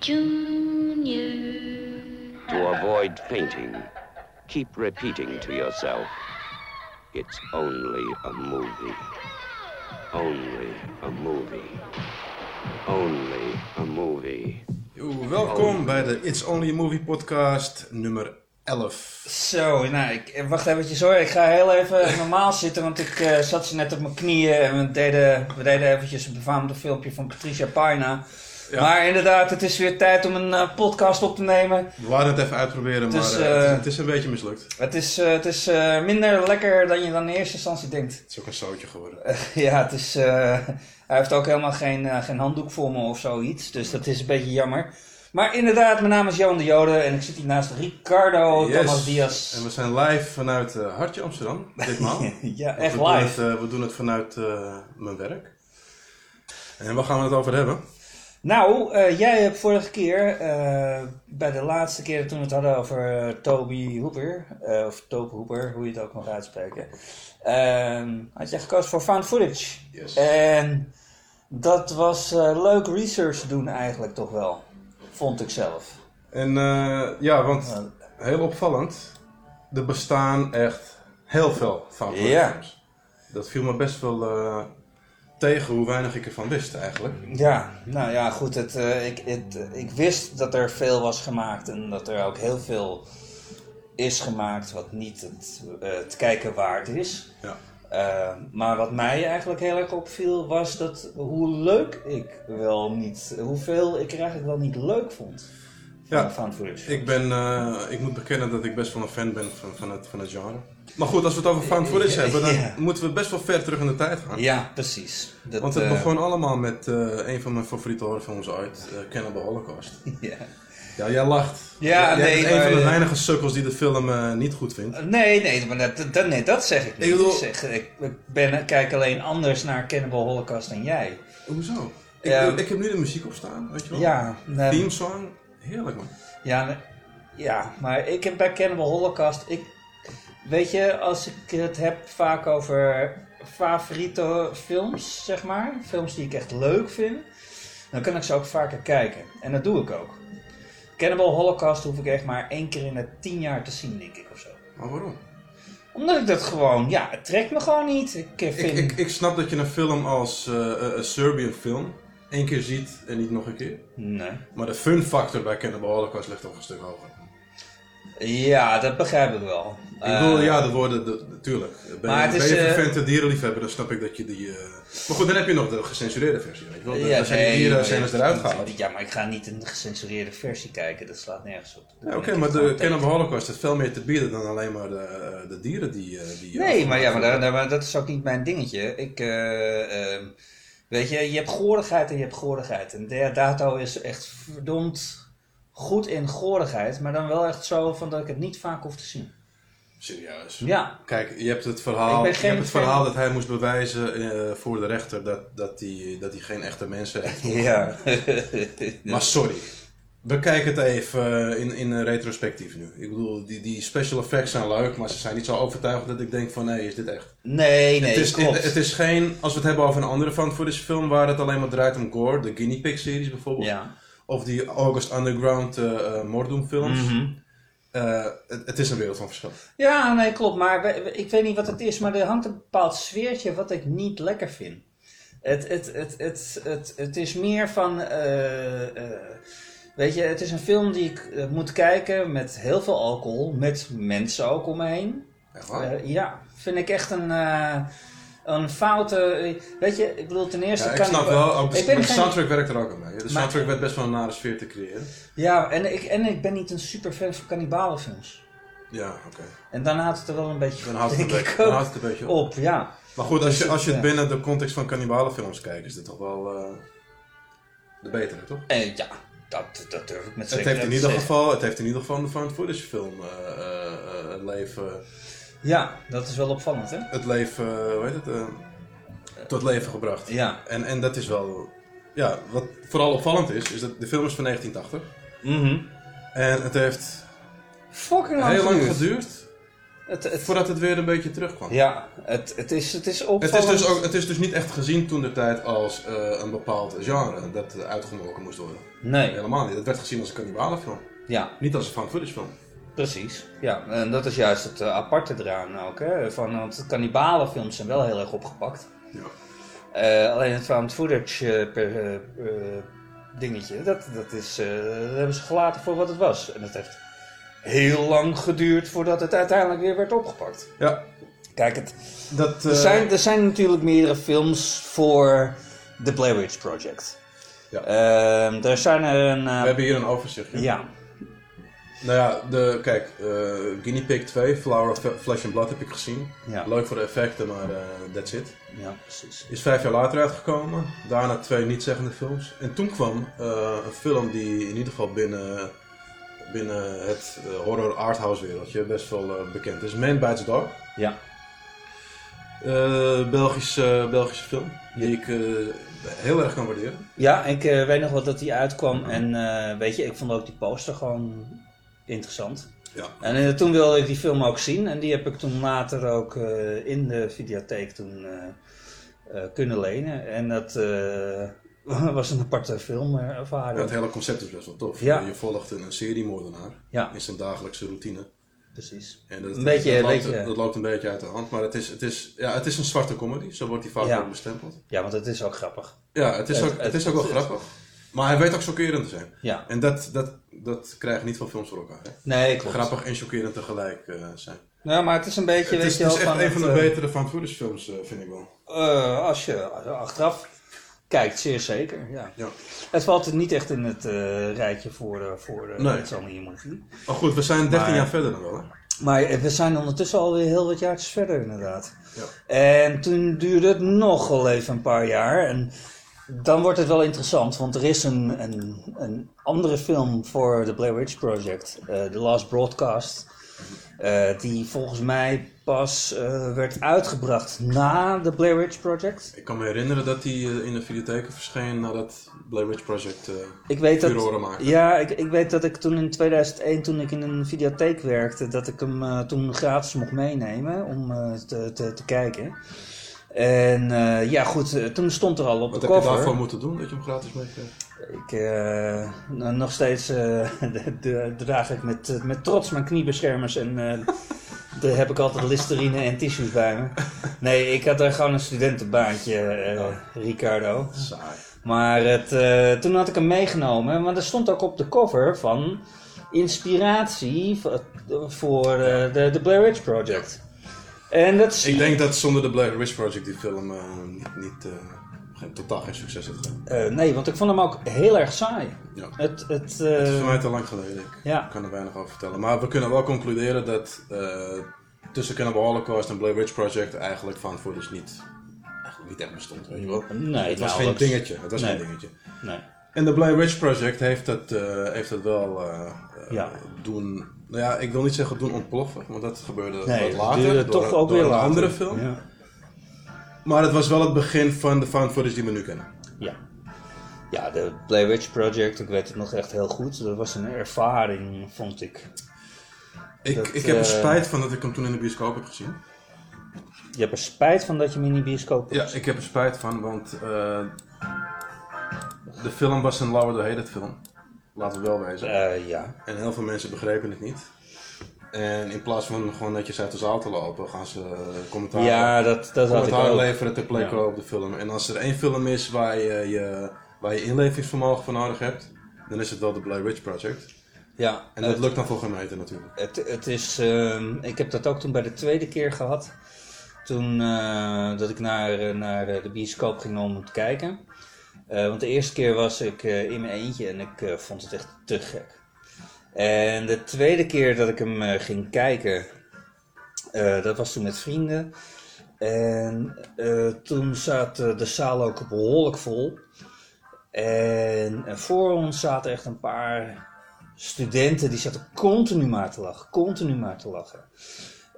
Junior. To avoid fainting, keep repeating to yourself, it's only a movie. Only a movie. Only a movie. Yo, welkom bij de It's Only a Movie podcast nummer 11. Zo, nou, ik, wacht eventjes hoor. Ik ga heel even normaal zitten, want ik eh, zat ze net op mijn knieën en we deden, we deden eventjes een befaamde filmpje van Patricia Paina. Ja. Maar inderdaad, het is weer tijd om een eh, podcast op te nemen. We waren het even uitproberen, Dus, maar eh, het, is, eh, het is een beetje mislukt. Het is, eh, het is eh, minder lekker dan je dan in eerste instantie denkt. Het is ook een zootje geworden. ja, het is, eh, hij heeft ook helemaal geen, eh, geen handdoek voor me of zoiets, dus dat is een beetje jammer. Maar inderdaad, mijn naam is Johan de Jode en ik zit hier naast Ricardo Yes. Thomas Diaz. En we zijn live vanuit eh, Hartje Amsterdam, ditmaal. ja, we echt Doen het, live. eh, we doen het vanuit eh, mijn werk. En waar gaan we het over hebben? Nou, eh, jij hebt vorige keer, eh, bij de laatste keer toen we het hadden over eh, Toby Hooper, of Tobe Hooper, hoe je het ook mag uitspreken, ehm, had jij gekozen voor found footage. Yes. En dat was leuk research doen eigenlijk toch wel, vond ik zelf. En ja, want heel opvallend, er bestaan echt heel veel found footage Ja. Dat viel me best wel tegen hoe weinig ik ervan wist eigenlijk. Ja, nou ja, goed. Het, eh, ik, het, ik wist dat er veel was gemaakt en dat er ook heel veel is gemaakt wat niet het, het kijken waard is. Ja. Eh, maar wat mij eigenlijk heel erg opviel was dat hoe leuk ik wel niet, hoeveel ik er eigenlijk wel niet leuk vond. Van Ja, footage. Ik, ben, eh, ik moet bekennen dat ik best wel een fan ben van, van, het, van het genre. Maar goed, als we het over found footage hebben, dan Ja. moeten we best wel ver terug in de tijd gaan. Ja, precies. Dat, Want het eh, begon allemaal met eh, een van mijn favoriete horrorfilms ooit, eh, Cannibal Holocaust. ja. Ja, jij lacht. Ja, jij nee, bent een van de weinige sukkels die de film eh, niet goed vindt. Nee, nee, maar dat, dat, nee, dat zeg ik niet. Ik bedoel- Ik, zeg, ik, ben, kijk alleen anders naar Cannibal Holocaust dan jij. Hoezo? Ik, Ja. ik heb nu de muziek op staan, weet je wel? Ja, nee, Theme song, heerlijk man. ja, ja, maar ik heb bij Cannibal Holocaust, ik, weet je, als ik het heb vaak over favoriete films, zeg maar, films die ik echt leuk vind, dan kan ik ze ook vaker kijken. En dat doe ik ook. Cannibal Holocaust hoef ik echt maar één keer in de tien jaar te zien, denk ik, of zo. Maar waarom? Omdat ik dat gewoon, ja, het trekt me gewoon niet. Ik eh, Ik, vind... ik, ik snap dat je een film als eh, een Serbian film één keer ziet en niet nog een keer. Nee. Maar de fun factor bij Cannibal Holocaust ligt toch een stuk hoger. Ja, dat begrijp ik wel. Ik bedoel, Eh, ja, de woorden, de- natuurlijk. Ben, Maar je- het is, ben je eh, vervente dierenliefhebber, dan snap ik dat je die... eh, Maar goed, dan heb je nog de gecensureerde versie, weet je wel. ja, Dan zijn die nee, eruit gehaald. Ja, maar ik ga niet een gecensureerde versie kijken. Dat slaat nergens op. Ja, Oké, maar de Cannibal Holocaust heeft veel meer te bieden dan alleen maar de, eh, de dieren die... eh, die Nee, maar ja, maar, daar- daar- maar dat is ook niet mijn dingetje. Ik, eh, ehm, weet je, je hebt goorigheid en je hebt goorigheid. En de dato is echt verdomd goed in goorigheid. Maar dan wel echt zo van dat ik het niet vaak hoef te zien. Serieus. Ja. Kijk, je hebt het verhaal, je hebt het verhaal dat hij moest bewijzen eh, voor de rechter dat, dat, hij, dat hij geen echte mensen heeft. Ja. Maar sorry. Bekijk het even in, in retrospectief nu. Ik bedoel, die, die special effects zijn leuk, maar ze zijn niet zo overtuigend dat ik denk van nee, is dit echt? Nee, nee, het, is, klopt. het is geen, als we het hebben over een andere fan footage film waar het alleen maar draait om gore, de Guinea Pig series bijvoorbeeld. Ja. Of die August Underground eh eh, Mordum films. Mhm. Eh, het, het is een wereld van verschil. Ja, nee, klopt. Maar we- we- ik weet niet wat het is, maar er hangt een bepaald sfeertje wat ik niet lekker vind. Het, het, het, het, het, het is meer van. eh, eh, weet je, het is een film die ik moet kijken met heel veel alcohol, met mensen ook om me heen. Echt waar? Ja, vind ik echt een. eh, een foute. Weet je, ik bedoel, ten eerste Ja, ik snap wel, ook de, ik soundtrack werkt er ook aan mee. De Maar- soundtrack werd best wel een nare sfeer te creëren. Ja, en ik, en ik ben niet een super fan van kannibalenfilms. Ja, oké. En dan houdt het er wel een beetje Dan houdt het een beetje, ik dan ook houdt het een beetje op. op. Ja. Maar goed, als je, als je het binnen de context van kannibalenfilms kijkt, is dit toch wel eh, de betere, toch? Eh, ja, dat, dat durf ik met Het zekerheid heeft, in ieder geval, het heeft in ieder geval een found footage film eh, het leven, Ja, dat is wel opvallend, hè? het leven, eh, hoe heet het, eh, tot leven gebracht. Ja. En, en dat is wel, ja, wat vooral opvallend is, is dat de film is van 1980. Mhm. En het heeft Fucking lang heel lang geduurd. geduurd Het, het, Voordat het weer een beetje terugkwam. ja, het, het, is, het is Het opvallend. is, dus ook, het is dus niet echt gezien toen de tijd als eh, een bepaald genre dat uitgemolken moest worden. Nee, Helemaal niet. Het werd gezien als een kannibalenfilm. ja, Niet als een fan footage film. Precies. Ja, en dat is juist het eh, aparte eraan ook. Hè? Van, want kannibalenfilms zijn wel heel erg opgepakt. Ja. Eh, alleen het found footage eh, per, dingetje, dat, dat, is, dat hebben ze gelaten voor wat het was. En het heeft heel lang geduurd voordat het uiteindelijk weer werd opgepakt. Ja. Kijk, het, Dat, er, zijn, er zijn natuurlijk meerdere films voor The Blair Witch Project. Ja. Ehm, er zijn er een... We hebben hier een overzichtje. ja, Nou ja, de, kijk, eh, Guinea Pig 2, Flower of Flesh and Blood heb ik gezien. ja, Leuk voor de effecten, maar eh, that's it. ja, precies. Is vijf jaar later uitgekomen. Daarna twee niet-zeggende films. En toen kwam eh, een film die in ieder geval binnen, binnen het horror arthouse wereldje best wel bekend is. Man Bites Dog. Ja, Belgische, Belgische film. Die ik heel erg kan waarderen. ja ik weet nog wel dat die uitkwam en weet je, ik vond ook die poster gewoon interessant. Ja. En eh, toen wilde ik die film ook zien en die heb ik toen later ook eh, in de videotheek toen eh, kunnen lenen. En dat was een aparte filmervaring. Het hele concept is best wel tof. Ja. Je volgt een seriemoordenaar Ja, in zijn dagelijkse routine. precies. En dat, Een beetje- dat, loopt, beetje- dat loopt een beetje uit de hand. Maar het is, het is, ja, het is een zwarte comedy. Zo wordt hij vaak Ja. bestempeld. Ja, want het is ook grappig. Ja, het is, Het- ook, het het- is ook wel grappig. Maar hij weet ook chockerend te zijn. Ja, En dat, dat, dat krijgen niet veel films voor elkaar. Hè? nee, klopt. Grappig en chockerend tegelijk eh, zijn. Ja, maar het is een beetje, Het weet is, je het wel, is echt van een van de eh, betere van footage films, eh, vind ik wel. Als je achteraf kijkt, zeer zeker. Ja. Ja. Het valt niet echt in het rijtje voor voor Nee. Movie. Maar goed, we zijn 13 Maar- jaar verder dan wel. Hè? Maar we zijn ondertussen alweer heel wat jaartjes verder, inderdaad. Ja. En toen duurde het nog wel even een paar jaar. En dan wordt het wel interessant, want er is een, een, een andere film voor The Blair Witch Project, eh The Last Broadcast. eh, die volgens mij pas eh, werd uitgebracht na The Blair Witch Project. Ik kan me herinneren dat eh, in de videotheken verscheen nadat Blair Witch Project Ik weet dat, maakte. Ja, ik, ik weet dat ik toen in 2001, toen ik in een videotheek werkte, dat ik hem toen gratis mocht meenemen om te, te, te kijken. En eh, ja, goed, eh, toen stond er al op Wat de heb je cover. daarvoor moeten doen, dat je hem gratis meekreeg? Ik, eh, nog steeds eh, de, de, draag ik met, met trots mijn kniebeschermers en daar heb ik altijd listerine en tissues bij me. Nee, ik had daar gewoon een studentenbaantje, eh, Ricardo. Saai. Maar het, toen had ik hem meegenomen, want er stond ook op de cover van inspiratie voor, voor de, de Blair Witch Project. En dat Ik denk dat zonder de Blair Witch Project die film eh, niet, niet eh, geen, totaal geen succes had gehad. eh, nee, want ik vond hem ook heel erg saai. Ja. Het, het, Het is voor mij te lang geleden. Ik ja, kan er weinig over vertellen. Maar we kunnen wel concluderen dat tussen Cannibal Holocaust en Blair Witch Project eigenlijk van footage niet, eigenlijk niet echt bestond. Weet je wel? nee, het was geen nauwelijks. dingetje. Het was Nee. geen dingetje. Nee. En de Blair Witch Project heeft het, eh, heeft het wel Ja. doen, nou ja, ik wil niet zeggen doen ontploffen, want dat gebeurde Nee, wat later. door, toch ook weer een later. andere film. Ja. Maar het was wel het begin van de found footage die we nu kennen. Ja. Ja, de Blair Witch Project, ik weet het nog echt heel goed. Dat was een ervaring, vond ik. Ik, Dat, ik heb er eh, spijt van dat ik hem toen in de bioscoop heb gezien. Je hebt er spijt van dat je hem in die bioscoop Ja, hebt ik heb er spijt van, want eh, de film was een Lower the Hated film. Laten we wel wezen. Eh, ja. En heel veel mensen begrepen het niet. En in plaats van gewoon netjes uit de zaal te lopen, gaan ze eh, commentaar, ja, dat, dat had ik commentaar leveren ter plekke Ja. op de film. En als er één film is waar je, je, waar je inlevingsvermogen voor nodig hebt, dan is het wel de Blair Witch Project. Ja, En dat het, lukt dan voor geen meter natuurlijk. het, het is, ehm, ik heb dat ook toen bij de tweede keer gehad. Toen eh, dat ik naar, naar de bioscoop ging om te kijken. Eh, want de eerste keer was ik eh, in mijn eentje en ik eh, vond het echt te gek. En de tweede keer dat ik hem ging kijken, dat was toen met vrienden. En toen zat de zaal ook behoorlijk vol. En eh, voor ons zaten echt een paar studenten die zaten continu maar te lachen, continu maar te lachen.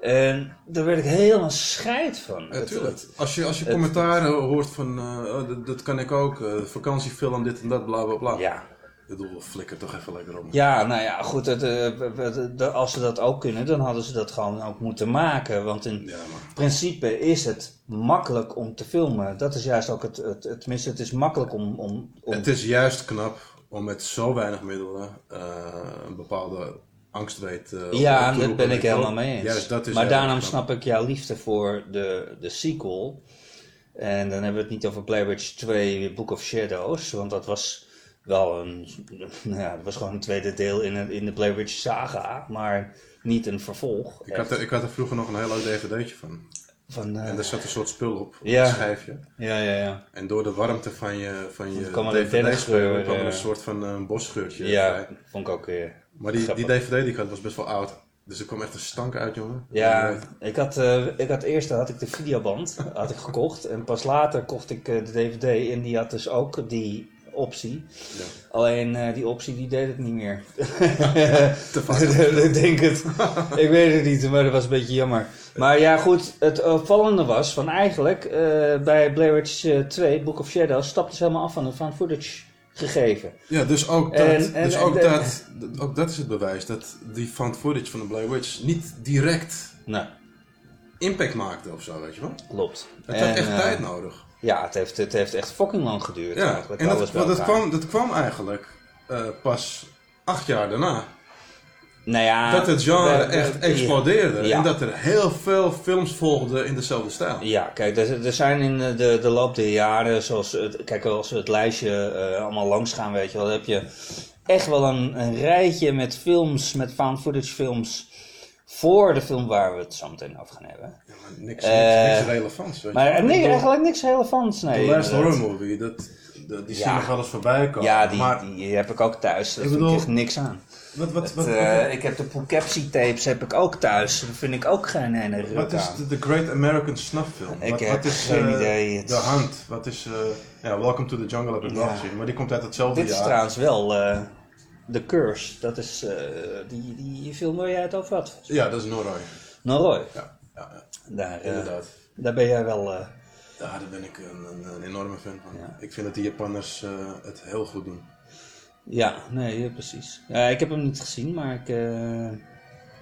En daar werd ik helemaal scheid van. Natuurlijk. het- Als je, als je het- commentaar hoort van, eh, oh, dat, dat kan ik ook, eh, vakantiefilm, dit en dat, bla bla bla. ja, Ik bedoel, flikker toch even lekker op. Ja, nou ja, goed. Het, eh, als ze dat ook kunnen, dan hadden ze dat gewoon ook moeten maken. Want in Ja, principe is het makkelijk om te filmen. Dat is juist ook het, het, het tenminste, het is makkelijk om... om, om het is juist knap om met zo weinig middelen een bepaalde angstweet eh, op ja, daar roepen, ben ik weet helemaal mee eens. Juist dat is maar daarom knap. snap ik jouw liefde voor de, de sequel. En dan hebben we het niet over Blair Witch 2 Book of Shadows. Want dat was wel een... Nou ja, dat was gewoon een tweede deel in, in de Blair Witch saga. Maar niet een vervolg. Ik had, er, ik had er vroeger nog een heel leuk dvd'tje van. Van, eh, En daar zat een soort spul op, op Ja. een schijfje. ja, ja, ja. En door de warmte van je, van je kwam er een er eh, een soort van eh, bosgeurtje Ja, vond ik ook weer. Maar die, dvd die ik had was best wel oud. Dus er kwam echt een stank uit, jongen. Ja, ik had, eh, ik had eerst had ik de videoband had ik gekocht en pas later kocht ik eh, de DVD en die had dus ook die optie. Ja. Alleen eh, die optie die deed het niet meer. Te vaak. ik denk het. Ik weet het niet, maar dat was een beetje jammer. Maar ja, goed, het opvallende was van eigenlijk eh, bij Blair Witch eh, 2, Book of Shadows, stapte ze helemaal af van het found footage gegeven. Ja, dus ook dat, En- en- dus ook, dat, ook dat is het bewijs dat die found footage van de Blair Witch niet direct impact maakte of zo, weet je wel. klopt. Het had echt eh, tijd nodig. Ja, het heeft, het heeft echt fucking lang geduurd Ja, eigenlijk. en dat, dat, kwam, dat kwam eigenlijk eh, pas acht jaar daarna. Nou ja, dat het genre we- we- echt explodeerde. Ja. En dat er heel veel films volgden in dezelfde stijl. Ja, kijk, er, er zijn in de, de loop der jaren, zoals, het, kijk, als we het lijstje eh, allemaal langs gaan, weet je wel, dan heb je echt wel een, een rijtje met films, met found footage films, voor de film waar we het zo meteen over gaan hebben. Ja, maar niks, Eh, niks, niks relevants. Weet Maar eh, nee, eigenlijk niks relevants, nee. De Last. Horror Movie, dat, dat, die Ja. zien nog wel eens voorbij komen. Ja, die, maar die heb ik ook thuis, daar Ik vind ik echt niks aan. Wat, wat, Het, wat, eh, ik heb de Poughkeepsie tapes heb ik ook thuis, daar vind ik ook geen ene ruk wat is de, de Great American Snuff Film? Ik wat, heb is, geen eh, idee. The Hunt, wat is... ja, Welcome to the Jungle heb ik wel gezien, maar die komt uit hetzelfde Dit is jaar. trouwens wel The Curse. Dat is die, die film waar jij het over had. Ja, dat is Norroy. Norroy. Ja, ja, ja Daar, inderdaad. daar ben jij wel... Ja, daar ben ik een, een, een enorme fan van. Ja. Ik vind dat die Japanners het heel goed doen. Ja, nee, ja, precies. Ja, ik heb hem niet gezien, maar ik eh,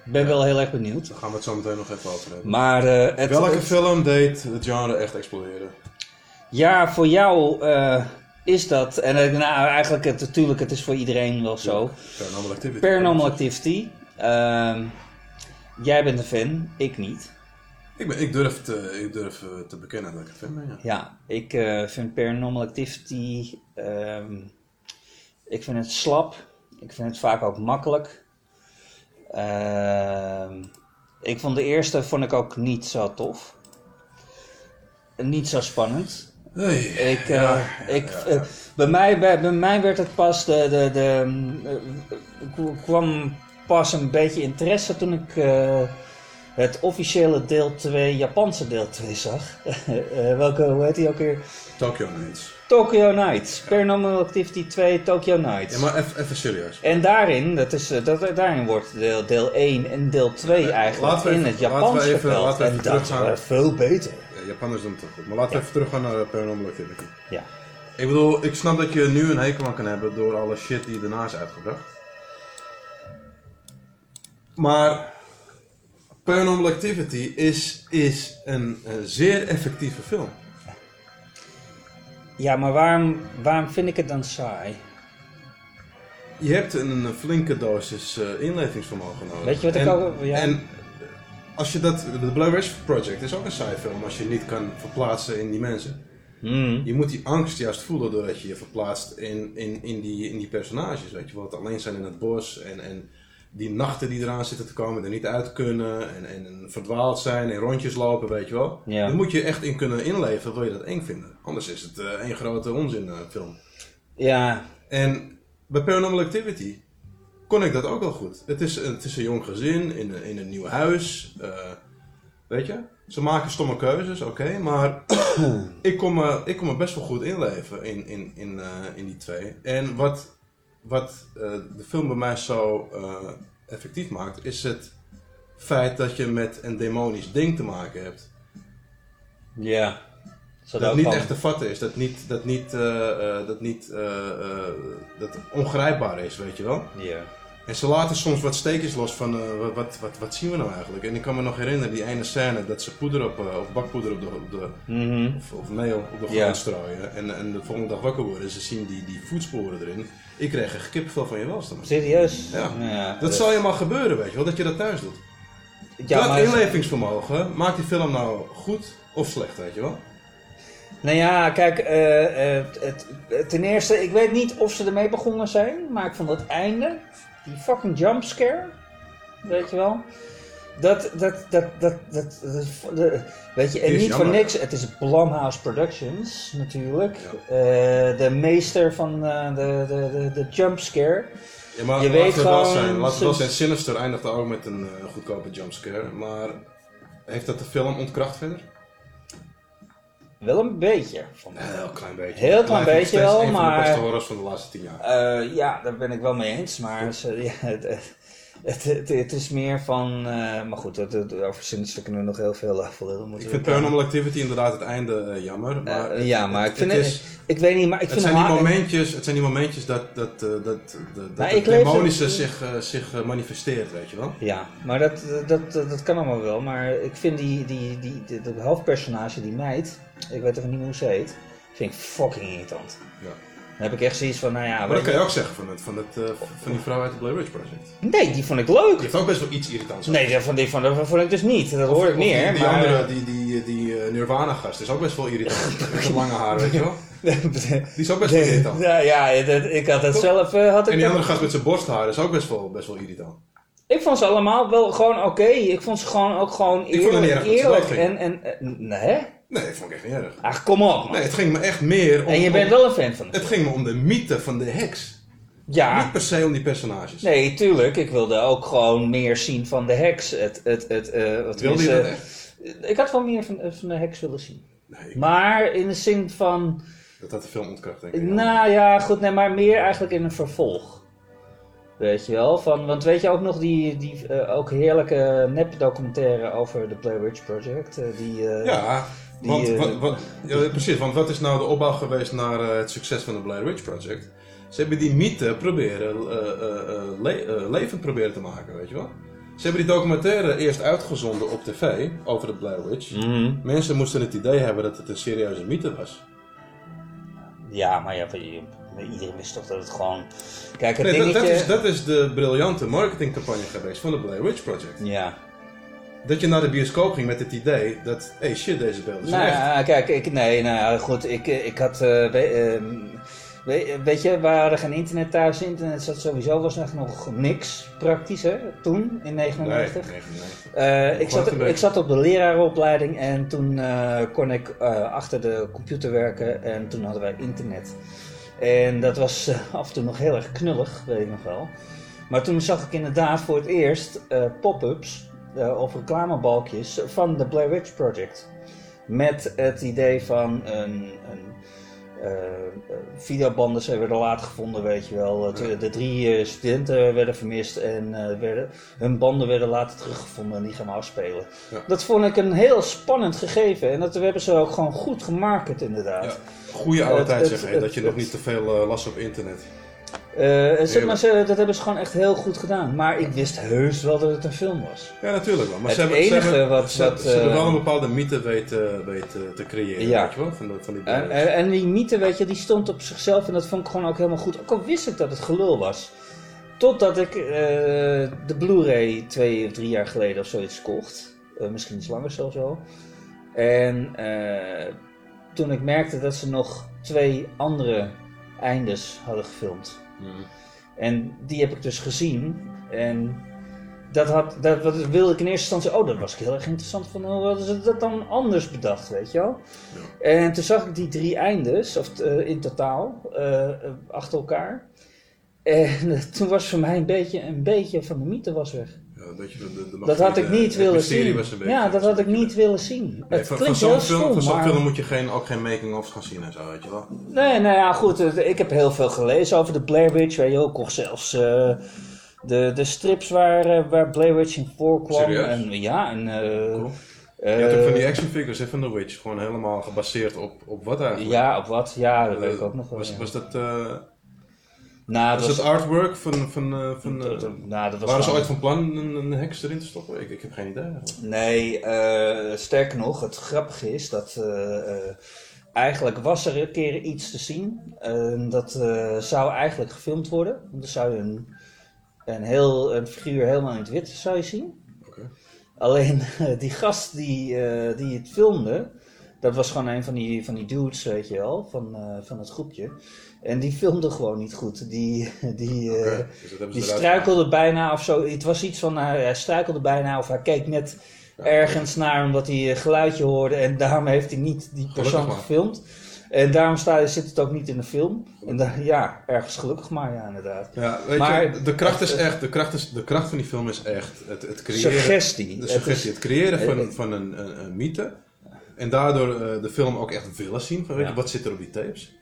ben wel heel erg benieuwd. Daar gaan we het zo meteen nog even over hebben. Maar eh, het, Welke het- film deed het genre echt exploderen? ja, voor jou eh, is dat... En eh, nou, eigenlijk, het, natuurlijk, het is voor iedereen wel zo. Paranormal Activity. Paranormal Activity. Ehm, jij bent een fan, ik niet. Ik, ben, ik durf, te, ik durf eh, te bekennen dat ik het fan ben, ja. Ja, ik eh, vind Paranormal Activity. ehm, ik vind het slap. Ik vind het vaak ook makkelijk. Ehm, ik vond de eerste vond ik ook niet zo tof. Niet zo spannend. Hey, Ik, ja, ja, ik, ja, eh, ja. bij, mij, bij, bij mij werd het pas de, de, de, eh, kwam pas een beetje interesse toen ik het officiële deel 2, Japanse deel 2 zag. Welke, hoe heet die ook weer? Tokyo Nights. Tokyo Nights. Paranormal Activity 2, Tokyo Nights. Ja, maar even even serieus. En daarin, dat is, eh, dat, daarin wordt deel, deel 1 en deel 2 eigenlijk Laten we in even- het Japans laten we even- verteld. even en dat was veel beter. Ja, Japanners doen het toch goed. Maar laten we even teruggaan naar eh, Paranormal Activity. Ja. Ik bedoel, ik snap dat je nu een hekel aan kan hebben door alle shit die daarna is uitgebracht. Maar Paranormal Activity is, is een, eh, zeer effectieve film. Ja, maar waarom, waarom vind ik het dan saai? Je hebt een flinke dosis eh, inlevingsvermogen nodig. Weet je wat ik en, ook- ja. En als je dat, de Blair Witch Project is ook een saai film als je niet kan verplaatsen in die mensen. Hmm. Je moet die angst juist voelen doordat je je verplaatst in, in, in, die, in die personages. Weet je het alleen zijn in het bos en, en die nachten die eraan zitten te komen, er niet uit kunnen en, en verdwaald zijn en rondjes lopen, weet je wel. Ja. Daar moet je echt in kunnen inleven, wil je dat eng vinden. Anders is het eh één grote onzin eh. Ja, En bij Paranormal Activity kon ik dat ook wel goed. Het is, het is een jong gezin in een, in een nieuw huis. eh, weet je, ze maken stomme keuzes, oké, maar ik, kon me, ik kon me best wel goed inleven in, in, in, in die twee. En wat, wat eh, de film bij mij zo eh, effectief maakt, is het feit dat je met een demonisch ding te maken hebt. ja. Dat niet echt te vatten is, dat niet, dat niet, eh, dat niet dat ongrijpbaar is, weet je wel. Ja. En ze laten soms wat steekjes los van, wat, wat, wat, wat zien we nou eigenlijk? En ik kan me nog herinneren, die ene scène, dat ze poeder op, of bakpoeder op de, op de Mhm. of, of meel op de grond strooien. En, en de volgende dag wakker worden, ze zien die, die voetsporen erin. Ik kreeg echt kippenvel van je man. Serieus? Ja. Dat zal je maar gebeuren, weet je wel, dat je dat thuis doet. Ja, dat maar- inlevingsvermogen maakt die film nou goed of slecht, weet je wel? Nou ja, kijk, eh, eh, ten eerste, ik weet niet of ze ermee begonnen zijn, maar ik vond het einde, die fucking jumpscare, weet je wel. Dat, dat, dat, dat, dat, weet je, en niet voor niks, het is Blumhouse Productions natuurlijk. Eh, de meester van eh, de, de, de, de jumpscare. Ja, maar Je laten weet we wel zijn. Laten we wel zijn. Sinister eindigde ook met een eh, goedkope jumpscare. Maar heeft dat de film ontkracht verder? Wel een beetje. Van, Een heel klein beetje. Heel klein beetje wel, een van de maar- beste horrors van de laatste tien jaar. Ja, daar ben ik wel mee eens. Maar het, het, het, het is meer van. eh, maar goed, het, het- over Sinister kunnen we nog heel veel over lullen. Ik moeten vind Paranormal Activity inderdaad het einde eh, jammer. Maar Eh, het- ja, maar ik vind het het. is- ik weet niet, maar ik Het vind zijn, die momentjes, het zijn die momentjes dat, dat, eh, dat, dat, dat het ik leef demonische het- zich, eh, zich eh, manifesteert, weet je wel? Ja, maar dat, dat, dat, dat kan allemaal wel. Maar ik vind die, die, die, die, de hoofdpersonage, die meid, ik weet even niet meer hoe ze heet, vind ik fucking irritant. Ja. Dan heb ik echt zoiets van, nou ja. Maar dat kan je ook zeggen van, het, van, het, eh, van die vrouw uit het Blair Witch Project. Nee, die vond ik leuk. Die heeft ook best wel iets irritants. Nee, die van die van, dat vond ik dus niet. Dat hoor ik meer. Die, maar... andere, die, die, die eh, Nirvana-gast is ook best wel irritant. Met zijn lange haar, weet je wel? Die is ook best wel irritant. Ja, ja dat, ik had het zelf. eh, had ik En die dat- andere gast met zijn borsthaar is ook best wel, best wel irritant. Ik vond ze allemaal wel gewoon oké. Ik vond ze gewoon ook gewoon Ik vond het niet eerlijk. erg dat eerlijk en, en, nee? Nee, dat vond ik echt niet erg. Ach, kom op man. Nee, het ging me echt meer om... en je bent wel een fan van Het ging me om de mythe van de heks. Ja. Niet per se om die personages. Nee, tuurlijk. Ik wilde ook gewoon meer zien van de heks. Het, het, het, eh, wat Wilde je tenminste- dat echt? Ik had wel meer van, van de heks willen zien. Nee, ik- Maar in de zin van... dat had de film ontkracht, denk ik. Nou ja, goed, nee, maar meer eigenlijk in een vervolg. Weet je wel? Van, want weet je ook nog die, die eh, ook heerlijke nepdocumentaire over de Blair Witch Project? eh, die, eh, Ja, Die, want, eh, wat, wat- ja, precies. Want wat is nou de opbouw geweest naar eh, het succes van de Blair Witch Project? Ze hebben die mythe proberen, eh, eh, eh, le- levend proberen te maken, weet je wel? Ze hebben die documentaire eerst uitgezonden op tv over de Blair Witch. Mhm. Mensen moesten het idee hebben dat het een serieuze mythe was. Ja, maar ja, iedereen wist toch dat het gewoon... Kijk, het Nee, dat, dingetje... dat, is, dat is de briljante marketingcampagne geweest van de Blair Witch Project. Ja. Dat je naar de bioscoop ging met het idee dat, hey shit, deze beelden zijn Nou echt. kijk, ik, nee, nou goed, ik, ik had, eh, we- ehm, we- weet je, we hadden geen internet thuis, internet zat sowieso, was echt nog niks praktisch, hè, toen, in Nee, 99. 99. Eh, ik, zat, ik zat op de leraaropleiding en toen eh, kon ik achter de computer werken en toen hadden wij internet. En dat was af en toe nog heel erg knullig, weet ik nog wel. Maar toen zag ik inderdaad voor het eerst pop-ups eh, of reclamebalkjes van de Blair Witch Project. Met het idee van een, een eh, eh, videobanden ze werden later gevonden, weet je wel. De drie studenten werden vermist en werden, hun banden werden later teruggevonden en die gaan we afspelen. Ja. Dat vond ik een heel spannend gegeven en dat hebben ze ook gewoon goed gemarket inderdaad. Ja. Goeie oude tijd zeg dat je nog niet te veel eh, las op internet. Zeg Heerlijk. maar, ze, dat hebben ze gewoon echt heel goed gedaan. Maar ik wist heus wel dat het een film was. Ja, natuurlijk wel. Maar Het ze hebben, enige ze hebben, wat- ze, wat, ze hebben eh, wel een bepaalde mythe weten, weten te creëren, Ja. weet je wel, van, de, van die En, en, en die mythe, weet je, die stond op zichzelf en dat vond ik gewoon ook helemaal goed. Ook al wist ik dat het gelul was. Totdat ik eh, de Blu-ray twee of drie jaar geleden of zoiets kocht. Misschien iets langer zelfs al. En toen ik merkte dat ze nog twee andere eindes hadden gefilmd. Mhm. En die heb ik dus gezien. En dat, had, dat wilde ik in eerste instantie. Oh, dat was ik heel erg interessant van. Hoe hadden ze dat dan anders bedacht, weet je wel? En toen zag ik die drie eindes, of eh, in totaal, eh, eh, achter elkaar. En toen was voor mij een beetje, een beetje van de mythe was weg. De, de, Dat had ik niet willen zien. Ja, dat had ik niet willen zien. Het van, van klinkt zo'n heel film, stom, van zo'n maar... film moet je geen, ook geen making-ofs gaan zien en zo, weet je wel. Nee, nou ja, goed. Ik heb heel veel gelezen over de Blair Witch. Weet je ook, nog zelfs eh, de, de strips waar, eh, waar Blair Witch in voorkwam. Serieus? En, ja, en eh, Cool. Je hebt ook van die action figures hè, van The Witch, gewoon helemaal gebaseerd op, op wat eigenlijk? Ja, op wat? Ja, dat weet ik ook nog wel. Was, ja. was dat, nou, was dat dat artwork van... van, eh, van eh, dat- nou, dat was waren ze ooit van plan een, een heks erin te stoppen? Ik, ik heb geen idee eigenlijk. Nee, eh, sterker nog, het grappige is dat eigenlijk was er een keer iets te zien. En dat zou eigenlijk gefilmd worden. Dan zou je een, een, heel, een figuur helemaal in het wit zou je zien. Alleen die gast die, die het filmde, dat was gewoon een van die, van die dudes, weet je wel, van, van het groepje. En die filmde gewoon niet goed. Die, die, eh, dus die struikelde bijna of zo. Het was iets van, eh, hij struikelde bijna of hij keek net ergens naar omdat hij een geluidje hoorde. En daarom heeft hij niet die persoon gefilmd. En daarom staat, zit het ook niet in de film. En daar, ja, ergens gelukkig maar, ja, inderdaad. Ja, weet Maar- je, de kracht is echt, de kracht, is, de kracht van die film is echt het, het creëren... Suggestie. De Het suggestie, is- het creëren van, Eh, van een, een, een mythe. En daardoor eh, de film ook echt willen zien. Van, weet Ja. wat zit er op die tapes?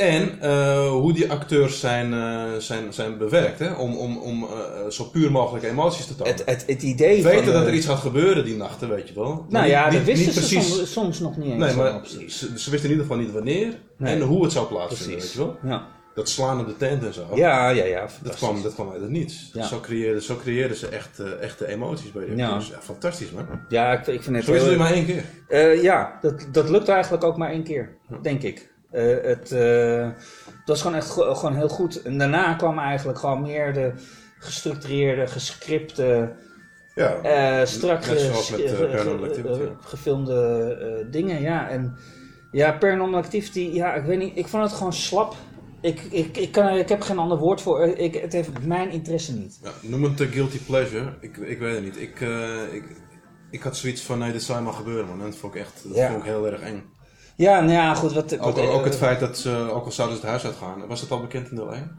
En eh, hoe die acteurs zijn, eh, zijn, zijn bewerkt. Hè? Om, om, om eh, zo puur mogelijk emoties te tonen. het, het, het idee Weten van... dat er iets gaat gebeuren die nachten, weet je wel. Nou Niet- ja, dat wisten niet ze soms, soms nog niet eens. Nee, maar ze, ze wisten in ieder geval niet wanneer Nee. en hoe het zou plaatsvinden, Precies. weet je wel. Ja, Dat slaan op de tent en zo. ja, ja. ja Dat kwam, dat kwam uit het niets. Ja. Zo, creëerden, zo creëerden ze echt, echte emoties bij de Ja. Ja. fantastisch man. Ja, ik, ik vind het Zo is het maar één keer. Ja, dat, dat lukt eigenlijk ook maar één keer, denk ik. Eh, het, het was gewoon echt gewoon heel goed. En daarna kwam eigenlijk gewoon meer de gestructureerde, gescripte, Ja, eh, strak met ge- gefilmde dingen. Ja, en ja, Paranormal Activity, ja, ik weet niet, ik vond het gewoon slap. Ik, ik, ik, kan, ik heb geen ander woord voor. Ik, het heeft mijn interesse niet. Ja, noem het een guilty pleasure. Ik, ik weet het niet. Ik, ik, ik had zoiets van, nee, dit zou maar gebeuren man. Dat vond ik echt dat Ja. vond ik heel erg eng. Ja, nou ja, goed. Wat, Ook, wat, ook het feit dat ze, ook al zouden ze het huis uitgaan, was het al bekend in deel 1?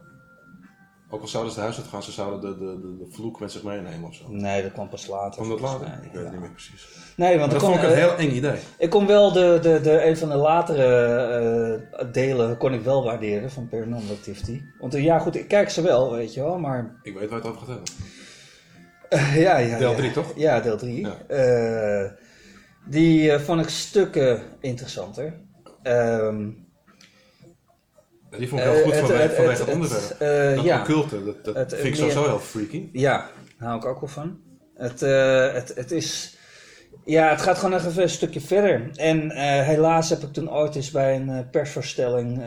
Ook al zouden ze het huis uitgaan, ze zouden de, de, de, de vloek met zich meenemen of zo. Nee, dat kwam pas later. Kwam dat later? Ik weet het niet meer precies. Nee, want dat kon, vond ik een eh, heel eng idee. Ik kon wel de, de, de, een van de latere eh, delen kon ik wel waarderen van Paranormal Activity. Want eh, ja, goed, ik kijk ze wel, weet je wel, maar... Ik weet waar het over gaat hebben. ja, ja, Deel ja. 3 toch? Ja, deel 3. Ja. Die eh, vond ik stukken interessanter. Ehm, Die vond ik heel goed eh, vanwege, het- het, het- onderwerp. eh, dat ja. occulte, dat, dat Het- vind ik sowieso heel freaky. Ja, daar hou ik ook wel van. Het, het, het is... Ja, het gaat gewoon even een stukje verder. En helaas heb ik toen ooit eens bij een persvoorstelling...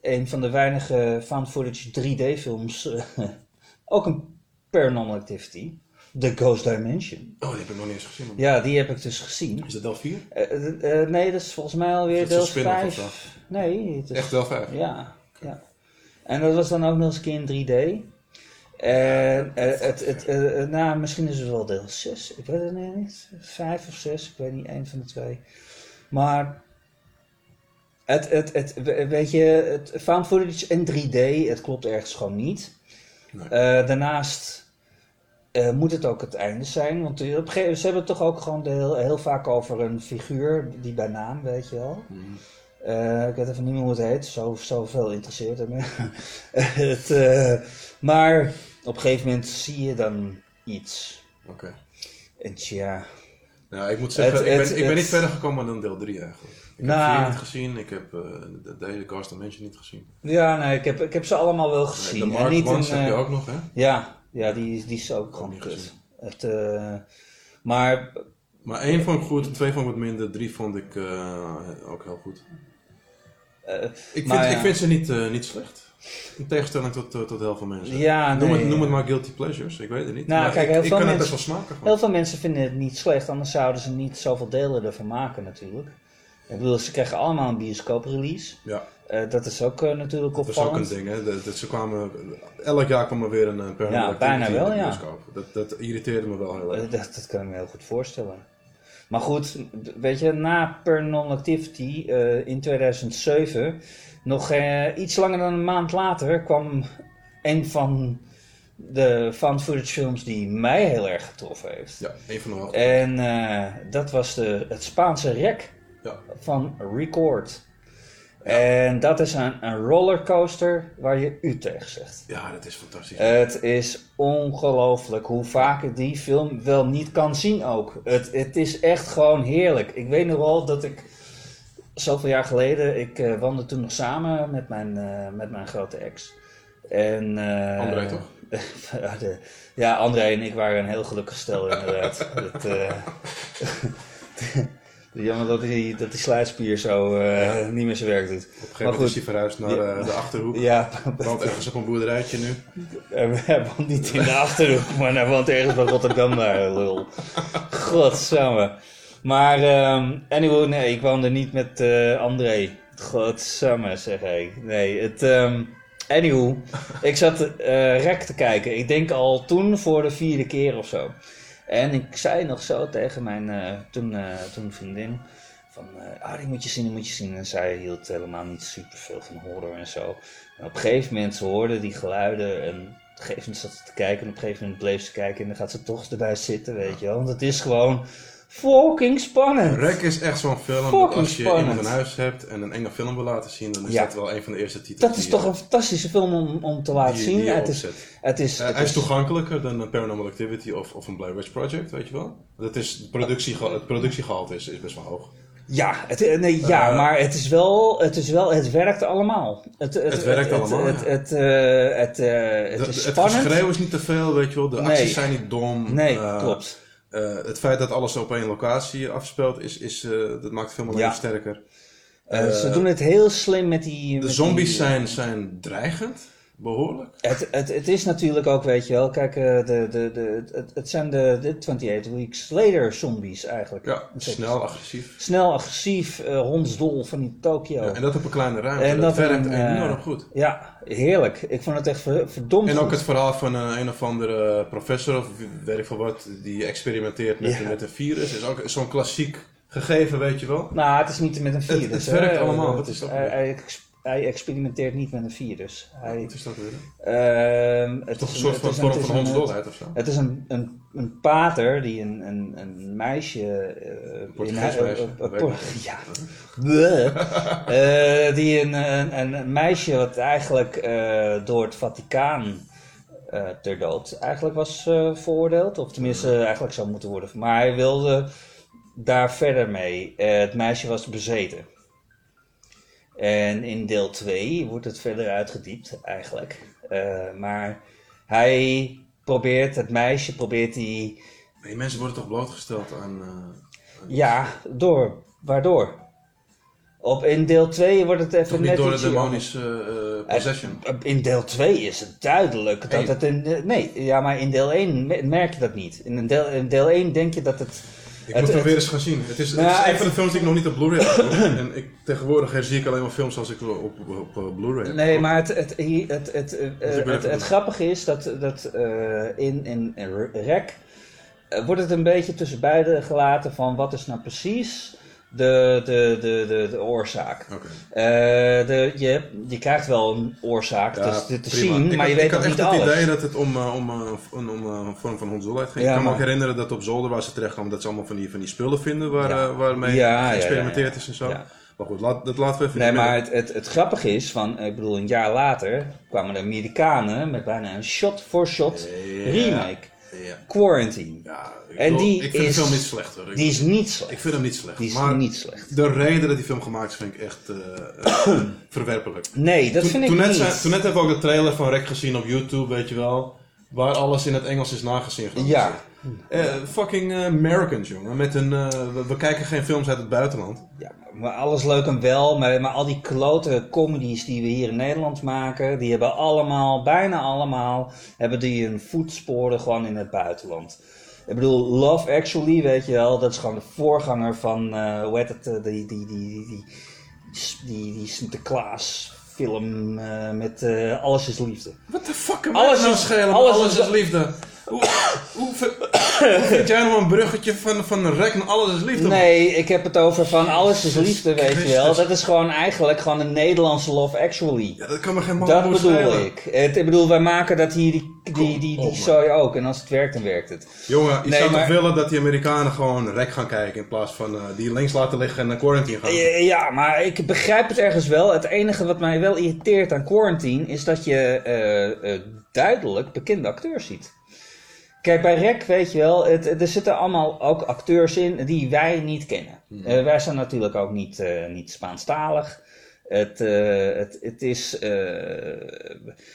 een van de weinige found footage 3D-films... eh, ook een Paranormal Activity. The Ghost Dimension. Oh, die heb ik nog niet eens gezien. man. Ja, die heb ik dus gezien. Is dat deel 4? Eh, eh, eh, nee, dat is volgens mij alweer deel zo'n spin-off 5. of zo? Nee, het is Echt deel 5? ja, ja. En dat was dan ook nog eens een keer in 3D. En het, het, eh, nou, misschien is het wel deel 6. Ik weet het niet. 5 of 6, ik weet niet, één van de twee. Maar het, het, het, we- weet je, het found footage en 3D, het klopt ergens gewoon niet. Nee. Daarnaast eh, moet het ook het einde zijn. Want op een gegeven moment, ze hebben het toch ook gewoon de heel, heel vaak over een figuur die bij naam, weet je wel. Eh, ik weet even niet meer hoe het heet, zo, zoveel interesseert het me. het, eh, maar op een gegeven moment zie je dan iets. Oké. En tja, Nou, ik moet zeggen, Het- ik, ben, het- ik ben niet verder gekomen dan deel 3 eigenlijk. Ik Nou. heb 4 niet gezien, ik heb eh, de, de hele Dimension niet gezien. ja, nee, ik heb, ik heb ze allemaal wel Nee, gezien. de En Mark niet een, heb je eh, ook nog, hè? Ja, ja die, die is ook gewoon kut. gezien. Het, eh, maar Maar één vond ik goed, twee vond ik wat minder, drie vond ik eh, ook heel goed. eh, Ik vind, ja. ik vind ze niet, eh, niet slecht. In tegenstelling tot, tot, tot heel veel mensen. Ja, noem, nee, het, noem het maar guilty pleasures, ik weet het niet. Nou, maar kijk, ik, heel ik veel kan het mensen- best wel smaken. heel veel mensen vinden het niet slecht, anders zouden ze niet zoveel delen ervan maken natuurlijk. Ik bedoel, ze krijgen allemaal een bioscoop-release. Ja, Eh, dat is ook eh, natuurlijk dat is ook opvallend. een ding. Hè. Dat, dat ze kwamen, elk jaar kwam er weer een uh, Ja, bijna wel, ja. Dat, dat irriteerde me wel heel erg. Eh, Dat, dat kan ik me heel goed voorstellen. Maar goed, weet je, na Paranormal Activity eh, in 2007, nog eh, iets langer dan een maand later, kwam een van de found footage films die mij heel erg getroffen heeft. Ja, een van de. En eh, dat was de, het Spaanse rek Ja. van Record. En dat is een, een rollercoaster waar je u tegen zegt. Ja, dat is fantastisch. Het is ongelooflijk hoe vaak ik die film wel niet kan zien ook. Het, het is echt gewoon heerlijk. Ik weet nog wel dat ik zoveel jaar geleden, ik wandelde toen nog samen met mijn, eh, met mijn grote ex. En, eh, André, toch? ja, de- ja, André en ik waren een heel gelukkig stel inderdaad. dat, jammer dat die, dat die slijtspier zo eh, niet meer zijn werk doet. Op een gegeven moment is hij verhuisd naar eh, de Achterhoek. Ja, Want ergens op een boerderijtje nu. Hij woont niet in de Achterhoek, maar hij woont ergens bij Rotterdam daar, lul. Godsamme. Maar, ehm anyway, nee, ik woonde niet met eh, André. Godsamme, zeg ik. Nee, het... ehm anywho, ik zat rek te kijken. Ik denk al toen voor de vierde keer of zo. En ik zei nog zo tegen mijn eh, toen, eh, toen vriendin... Van, eh, ah, die moet je zien, die moet je zien. En zij hield helemaal niet super veel van horror en zo. En op een gegeven moment, ze hoorde die geluiden en op een gegeven moment zat ze te kijken en op een gegeven moment bleef ze kijken en dan gaat ze toch erbij zitten, weet je wel. Want het is gewoon fucking spannend. Rek is echt zo'n film. Fucking als je spannend. iemand in huis hebt en een enge film wil laten zien, dan is Ja. dat wel een van de eerste titels. Dat is toch een fantastische film om, om te laten die, zien. die het, is, het is, het hij is toegankelijker dan een Paranormal Activity of, of een Blair Witch Project, weet je wel. Dat is, het, productiegeha- het productiegehalte is, is best wel hoog. Ja, het, eh, nee, ja Eh, maar het is wel, het is wel, het werkt allemaal. Het, het, Het werkt allemaal, Het, het, eh, het, het is het spannend. geschreeuw is niet te veel, weet je wel. De Nee. acties zijn niet dom. Nee, klopt. Eh, het feit dat alles op één locatie afspeelt, is, is, eh, dat maakt film alleen Ja. sterker. Eh, ze doen het heel slim met die... De zombies die- zijn, zijn dreigend, behoorlijk. Het, het, het is natuurlijk ook, weet je wel, kijk, eh, de, de, de, het, het zijn de, de 28 Weeks Later zombies eigenlijk. Ja, snel, agressief. Snel, agressief, eh hondsdol van die Tokio. Ja, Ja, en dat op een kleine ruimte. En dat, dat werkt een, eh, enorm goed. heerlijk. Ik vond het echt ver- verdomd En ook goed. het verhaal van een, een of andere professor, of weet ik veel wat, die experimenteert met, Ja. met een virus. Is ook zo'n klassiek gegeven, weet je wel. Nou, het is niet met een virus. het werkt allemaal, Eh, wat het is dat hij, hij experimenteert niet met een virus. Hij, Wat is dat weer? ehm, het Toch een is soort van is vorm het is van een- hondsdolheid of zo? Het is een, een, een pater die een, een, een meisje. Portugees Por- ik. ja. Bleh. Eh, die een, een, meisje wat eigenlijk eh, door het Vaticaan ter dood eigenlijk was veroordeeld. Of tenminste eigenlijk zou moeten worden. Maar hij wilde daar verder mee. Het meisje was bezeten. En in deel 2 wordt het verder uitgediept eigenlijk. Eh, maar hij probeert, het meisje probeert die, Nee, mensen worden toch blootgesteld aan... eh, ja, door, waardoor? Op, in deel 2 wordt het even toch niet net door de demonische eh, possession. In deel 2 is het duidelijk dat Eén. het in... Nee, ja, maar in deel 1 me- merk je dat niet. In deel, in deel 1 denk je dat het... Ik het- moet het- weer eens gaan zien. Het is, Nou, het is een van de films die ik nog niet op Blu-ray heb. en ik, tegenwoordig herzie ik alleen maar films als ik op, op, op, eh, Blu-ray heb. Nee, maar het, het, het, het, eh, het, even- het grappige is dat, dat eh, in, in, in REC eh, wordt het een beetje tussen beiden gelaten van wat is nou precies de, de, de, de, de oorzaak. Eh, de, je, je krijgt wel een oorzaak Ja, te, zien, Ik maar had- je weet Ik had nog echt niet het alles. idee dat het om, eh, om, eh, een, om eh, een vorm van hondsdolheid ging. Ja, ik kan me ook herinneren dat op zolder waar ze terechtkomen, dat ze allemaal van die, van die spullen vinden waar, Ja. waarmee geëxperimenteerd is en zo. Maar goed, laat, dat laten we even Nee, maar het, het, het grappige is, van, ik bedoel, een jaar later kwamen de Amerikanen met bijna een shot-for-shot Ja. remake. Ja. Quarantine. Ja, En bedoel, die ik vind is- de film niet slecht hoor. Ik, Die is niet slecht. ik vind hem niet slecht. Die is maar niet slecht. de reden dat die film gemaakt is, vind ik echt eh, eh, verwerpelijk. Nee, dat toen, vind ik net niet. toen net hebben we ook de trailer van Rek gezien op YouTube, weet je wel. Waar alles in het Engels is nagezien. Ja. Eh, fucking eh, Americans, jongen. Met een, eh, we, we kijken geen films uit het buitenland. Ja, maar alles leuk en wel, maar, maar al die klote comedies die we hier in Nederland maken, die hebben allemaal, bijna allemaal, hebben die een voetsporen gewoon in het buitenland. Ik bedoel, Love Actually, weet je wel, dat is gewoon de voorganger van, eh hoe heet het, die, die, die, die, die, die, Sinterklaas film met Alles is Liefde. What the fuck, Alles nou is- alles is liefde. Hoe, hoe, vind- hoe vind jij nou een bruggetje van, van rek naar alles is liefde? Nee, ik heb het over van alles is liefde, weet je wel. Dat is gewoon eigenlijk gewoon een Nederlandse Love Actually. Ja, dat kan me geen man Dat bedoel ik. Het, ik bedoel, wij maken dat hier die, die, die, die, zooi ook. En als het werkt, dan werkt het. Jongen, je zou toch willen dat die Amerikanen gewoon rek gaan kijken in plaats van eh, die links laten liggen en naar quarantine gaan? Ja, maar ik begrijp het ergens wel. Het enige wat mij wel irriteert aan Quarantine is dat je eh, eh, duidelijk bekende acteurs ziet. Kijk, bij REC weet je wel, het, er zitten allemaal ook acteurs in die wij niet kennen. Eh, wij zijn natuurlijk ook niet, eh, niet Spaanstalig. Het, eh, het, het is, eh,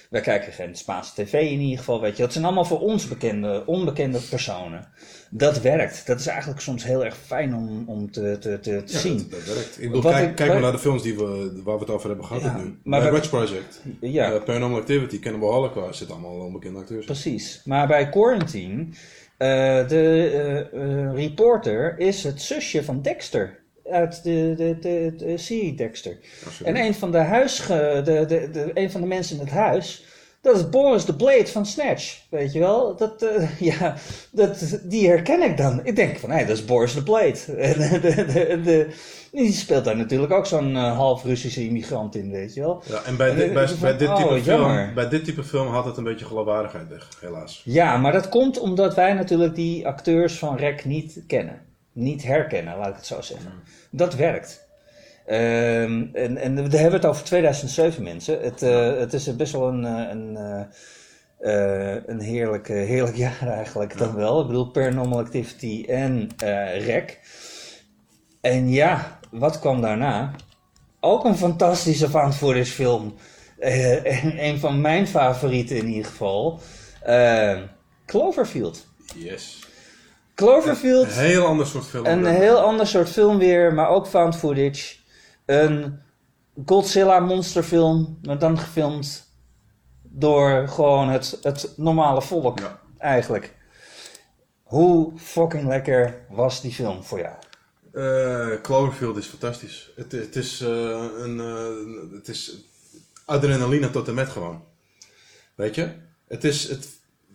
wij kijken geen Spaanse tv in ieder geval, weet je. Dat zijn allemaal voor ons bekende, onbekende personen. Dat werkt. Dat is eigenlijk soms heel erg fijn om, om te, te, te, te Ja, zien. dat, dat werkt. Ik bedoel, kijk, ik- kijk maar naar de films die we, waar we het over hebben gehad Ja, nu. maar Maar we- Reg Project, Ja. eh, Paranormal Activity, Cannibal Holocaust, zitten allemaal onbekende acteurs. Precies. Maar bij Quarantine, eh, de eh, eh, reporter is het zusje van Dexter. Uit de, de, de, de serie Dexter. En een van de, huisge, de, de, de, een van de mensen in het huis, dat is Boris de Blade van Snatch. Weet je wel? Dat, eh, ja, dat, die herken ik dan. Ik denk van, hé, dat is Boris de Blade. En de, die speelt daar natuurlijk ook zo'n eh, half Russische immigrant in, weet je wel. Ja, en bij, dit, bij, dit type oh, film, bij dit type film had het een beetje geloofwaardigheid weg, helaas. Ja, maar dat komt omdat wij natuurlijk die acteurs van REC niet kennen. Niet herkennen, laat ik het zo zeggen. Dat werkt. Ehm, en, en we hebben het over 2007 mensen. Het, eh, het is best wel een, eh, een, eh, een heerlijk, heerlijk jaar eigenlijk dan wel. Ik bedoel Paranormal Activity en eh REC. En ja, wat kwam daarna? Ook een fantastische film. Eh, en een van mijn favorieten in ieder geval. Cloverfield. Yes. Cloverfield, Een heel ander soort film. een dan- heel ander soort film weer, maar ook found footage. Een Godzilla monsterfilm, maar dan gefilmd door gewoon het, het normale volk Ja. eigenlijk. Hoe fucking lekker was die film voor jou? Eh, Cloverfield is fantastisch. Het, het, is, eh, een, eh, het is adrenaline tot en met gewoon. Weet je? Het, is, het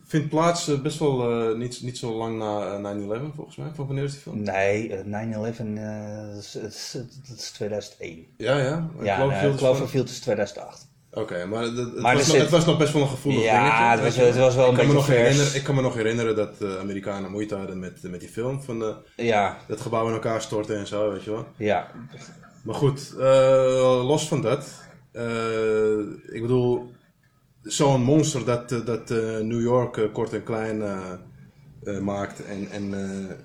vindt plaats eh, best wel eh, niet, niet zo lang na eh, 9-11 volgens mij. Van wanneer is die film? Nee, eh, 9-11 eh, dat is- dat is, dat is 2001. Ja, ja. Ja, Cloverfield nee, is Cloverfield is 2008. van- Oké, maar, het, Maar was nog, zit- het was nog best wel een gevoelig Ja, dingetje. het was- het was wel een ik kan me beetje nog herinneren, Ik kan me nog herinneren dat de Amerikanen moeite hadden met, met die film. Van de, Ja, dat gebouw in elkaar storten en zo, weet je wel. ja. Maar goed, eh, los van dat. eh, ik bedoel, zo'n monster dat, eh, dat eh, New York eh, kort en klein maakt. En, en,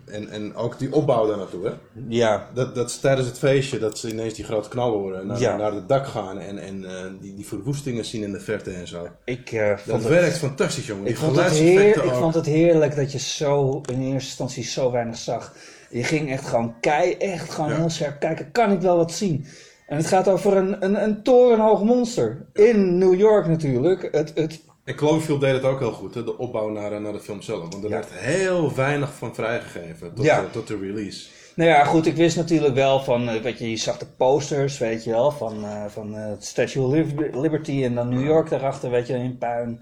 en, en ook die opbouw daar naartoe. Hè? Ja, Dat, dat is tijdens het feestje dat ze ineens die grote knal horen. En naar, Ja. naar het dak gaan en, en die, die verwoestingen zien in de verte en zo. ik uh, Dat vond het... werkt fantastisch, jongen. Ik vond, het heer, ik vond het heerlijk dat je zo in eerste instantie zo weinig zag. Je ging echt gewoon kei, echt gewoon Ja. heel scherp kijken. Kan ik wel wat zien? En het gaat over een, een, een torenhoog monster. In New York natuurlijk. Het, het, En Cloverfield deed het ook heel goed, hè? de opbouw naar, naar de film zelf. Want er Ja. werd heel weinig van vrijgegeven tot, Ja. eh, tot de release. nou ja, goed, ik wist natuurlijk wel van, eh, weet je, je zag de posters, weet je wel, van, eh, van eh, het Statue of Lib- Liberty en dan New York daarachter, weet je, in puin.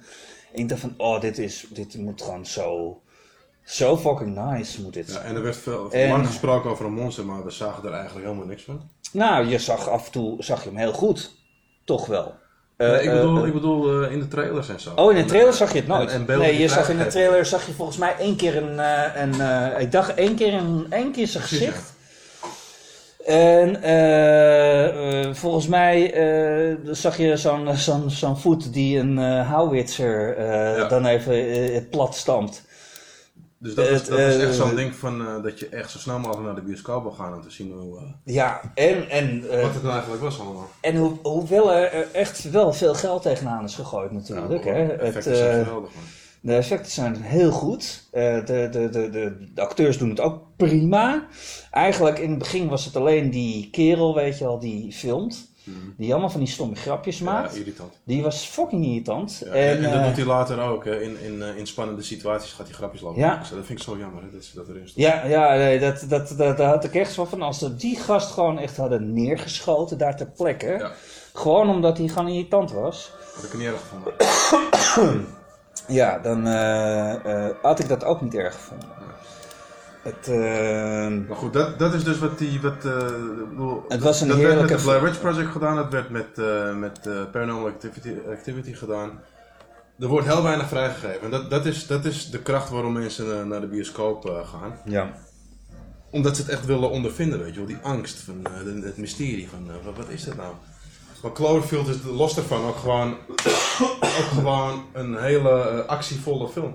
Ik dacht van, oh, dit, is, dit moet gewoon zo, zo fucking nice moet dit Ja, en er werd veel, En- lang gesproken over een monster, maar we zagen er eigenlijk helemaal niks van. Nou, je zag af en toe zag je hem heel goed. Toch wel. Eh, Nee, ik bedoel, eh, ik bedoel eh, in de trailers en zo. oh, in de trailer zag je het nooit. En- en beelden nee, je zag in de trailer zag je volgens mij één keer een, een ik dacht één keer een, één keer zijn gezicht. En volgens mij zag je zo'n zo'n zo'n voet die een houwitser Ja. dan even plat stampt. Dus dat, is, dat is eh, echt zo'n ding van eh, dat je echt zo snel mogelijk naar de bioscoop wil gaan om te zien hoe, eh, Ja, en, en, eh, wat het nou eigenlijk was allemaal. en hoe, hoewel er echt wel veel geld tegenaan is gegooid natuurlijk. Ja, hè. de Het, effecten zijn eh, geweldig. man. De effecten zijn heel goed. Eh, de, de, de, de, de acteurs doen het ook prima. Eigenlijk in het begin was het alleen die kerel, weet je wel, die filmt. Die allemaal van die stomme grapjes maakt. Mhm. Ja, irritant. die was fucking irritant. Ja, en, en dat eh, doet hij later ook. Hè. In, in, eh, in spannende situaties gaat hij grapjes lopen. Ja. maken. Dat vind ik zo jammer hè, dat ze dat erin ja, ja nee, dat, dat, dat, daar had ik echt zo van. Als ze die gast gewoon echt hadden neergeschoten daar ter plekke. Ja. Gewoon omdat hij gewoon irritant was. Dat heb ik niet erg gevonden. Ja, dan eh, had ik dat ook niet erg gevonden. Het, eh, Maar goed, dat, dat is dus wat die. Wat, bedoel, Het was een dat werd met het Blair Witch Project gedaan, dat werd met, eh, met eh, Paranormal Activity, Activity gedaan. Er wordt heel weinig vrijgegeven. En dat, dat, is, dat is de kracht waarom mensen naar de bioscoop gaan. ja. Omdat ze het echt willen ondervinden, weet je wel. Die angst, van, de- het mysterie van, wat, wat is dat nou? Maar Cloverfield is los daarvan ook gewoon, ook gewoon een hele actievolle film.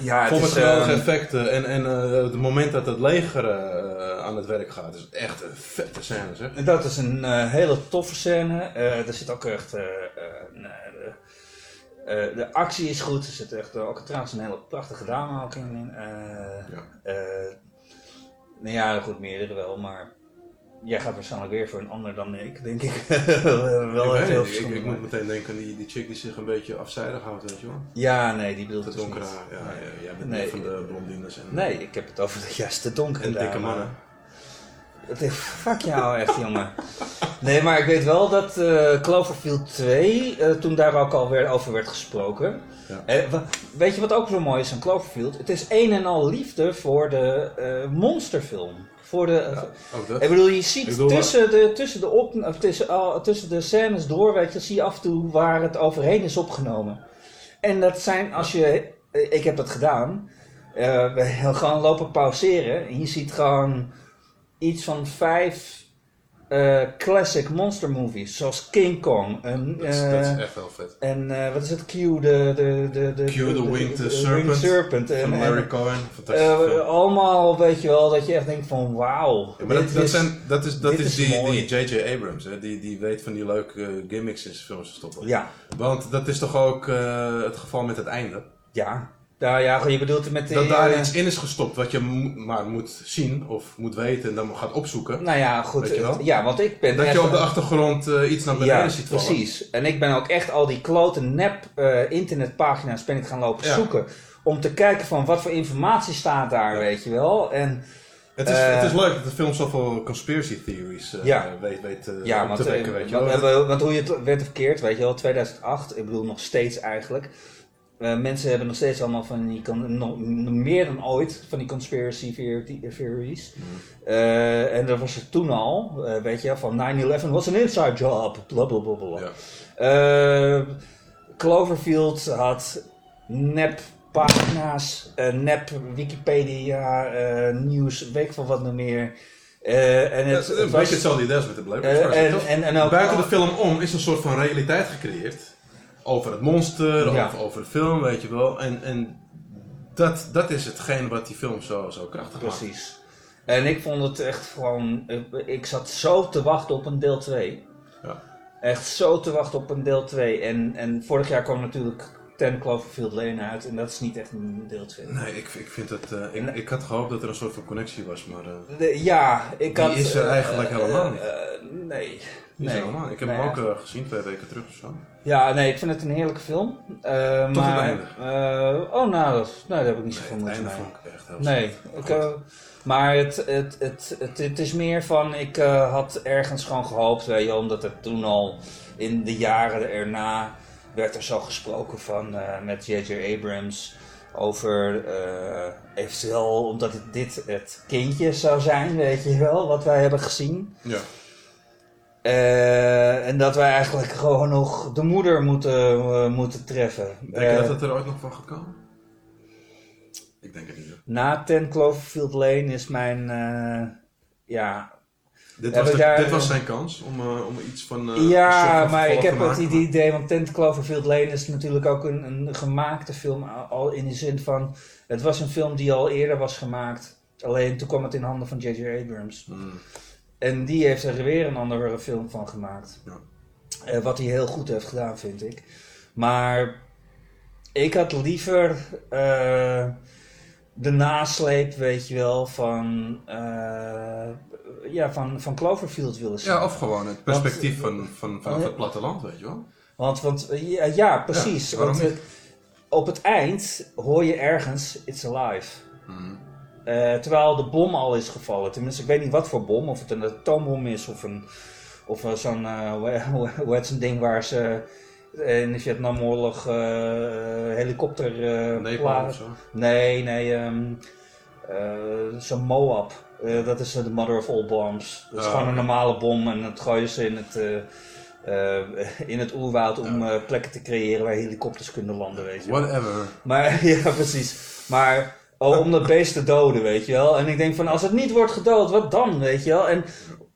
Ja, het geweldige ehm, effecten. En, en eh, het moment dat het leger eh, aan het werk gaat, is echt een vette scène, zeg. En Dat is een eh, hele toffe scène. Er zit ook echt. de, de actie is goed. Er zit echt ook trouwens een hele prachtige dame ook in. Ja. nou ja, goed, meerdere wel, maar. Jij gaat waarschijnlijk weer voor een ander dan ik, denk ik. wel ik, heel ik, ik, moet meteen denken aan die, die chick die zich een beetje afzijdig houdt, weet je wel. Ja, nee, die bedoelt De het dus donkere haar. Ja, Nee. ja, jij bent Nee. meer van de blondines en, Nee, ik heb het over de juiste donkere en dikke mannen. Fuck jou echt, jongen. Nee, maar ik weet wel dat eh, Cloverfield 2, eh, toen daar ook al weer over werd gesproken. Ja. Eh, weet je wat ook zo mooi is aan Cloverfield? Het is een en al liefde voor de eh, monsterfilm. Voor de, Ook dat. ik bedoel, je ziet bedoel, tussen, de, tussen, de op, of tussen, al- tussen de scènes door, weet je, zie je af en toe waar het overheen is opgenomen. En dat zijn, als je, ik heb dat gedaan, eh, we gaan lopen pauzeren. En je ziet gewoon iets van vijf eh, classic monster movies, zoals King Kong. En, Dat is, eh, dat is echt wel vet. en eh, wat is het? Q, de... de, de, de Q, the Winged de- de Serpent. Serpent. En, Van Larry Cohen, fantastisch. allemaal, weet je wel, dat je echt denkt van wauw. Ja, maar dat, dat, is- zijn, dat is, dat is, is die, J.J. Abrams, hè? Die, die weet van die leuke gimmicks in zijn films te stoppen. Ja, Want dat is toch ook het geval met het einde. ja. Nou ja, je bedoelt met. Dat daar eh, iets in is gestopt wat je maar moet zien of moet weten en dan gaat opzoeken. Nou ja, goed. Het- ja, want ik ben Dat echt je op de achtergrond eh, iets naar beneden Ja, ziet vallen. precies. En ik ben ook echt al die klote nep eh, internetpagina's ben ik gaan lopen Ja. zoeken. Om te kijken van wat voor informatie staat daar, Ja. weet je wel. En Het is, Eh, het is leuk dat de film zoveel conspiracy theories eh, Ja. weet, weet eh, ja, want, te wekken, eh, weet je want, wel. eh, want hoe je het werd verkeerd, weet je wel, 2008, ik bedoel nog steeds eigenlijk. Eh, mensen hebben nog steeds allemaal van die, con- nog, meer dan ooit, van die conspiracy theor- theories. Mm. Eh, en dat was het toen al, eh, weet je, van 9-11 was een inside job, bla bla bla bla. Ja. Cloverfield had nep pagina's, nep Wikipedia, nieuws, weet ik veel wat nog meer. Eh, en het, Het, het een was- beetje hetzelfde idee als met de Blair Witch Project, en, en, en ook, Buiten de film om is een soort van realiteit gecreëerd. Over het monster, Ja. over, over de film, weet je wel. En, en dat, dat is hetgeen wat die film zo, zo krachtig maakt. Precies. En ik vond het echt gewoon, ik, ik zat zo te wachten op een deel 2. Ja. Echt zo te wachten op een deel 2. En, en vorig jaar kwam natuurlijk Ten Cloverfield Lane uit en dat is niet echt een deel 2. Nee, ik, ik vind het... eh, ik, ik had gehoopt dat er een soort van connectie was, maar... eh De- ja, ik Die had... is er eh, eigenlijk helemaal niet. nee. nee. helemaal. Ik heb Nee, hem ook gezien twee weken terug of zo. Ja, nee, ik vind het een heerlijke film. Eh, Tot maar, het einde. oh, nou, dat, nou, daar heb ik niet Nee, zoveel moeite mee. vond ik echt heel Nee, ik, maar het, het, het, het, het is meer van, ik had ergens gewoon gehoopt, weet je, omdat het toen al in de jaren erna werd er zo gesproken van eh, met J.J. Abrams over eh, eventueel, omdat het, dit het kindje zou zijn, weet je wel, wat wij hebben gezien. Ja. Eh, en dat wij eigenlijk gewoon nog de moeder moeten, moeten treffen. Denk je dat het er ooit nog van gaat komen? Ik denk het niet. Na Ten Cloverfield Lane is mijn, ja, Dit, was, ik de- daar- dit was zijn kans om, eh, om iets van... eh, ja, maar ik heb het idee, want Ten Cloverfield Lane is natuurlijk ook een, een gemaakte film, al in de zin van, het was een film die al eerder was gemaakt, alleen toen kwam het in handen van J.J. Abrams. Hmm. En die heeft er weer een andere film van gemaakt. Ja. Eh, wat hij heel goed heeft gedaan, vind ik. Maar ik had liever de nasleep, weet je wel, van, ja, van, van Cloverfield willen zien. Ja, of gewoon het perspectief Want- van, van, vanaf Eh, het platteland, weet je wel. Want, want eh, ja, ja, precies. Ja, want, eh, op het eind hoor je ergens It's Alive. Hmm. Eh, terwijl de bom al is gevallen. Tenminste, ik weet niet wat voor bom. Of het een atoombom is of, een, of eh, zo'n, eh, hoe- heet zo'n ding waar ze in de Vietnamoorlog eh helikopter eh, zo. Nee, nee, ehm eh, zo'n Moab. Eh, dat is eh, de mother of all bombs. Dat is Ah, gewoon een normale bom en dat gooien ze in het, eh, in het oerwoud om plekken te creëren waar helikopters kunnen landen, weet je wel. Whatever. Maar ja, precies. Maar oh, om dat beest te doden, weet je wel. En ik denk van als het niet wordt gedood, wat dan, weet je wel. En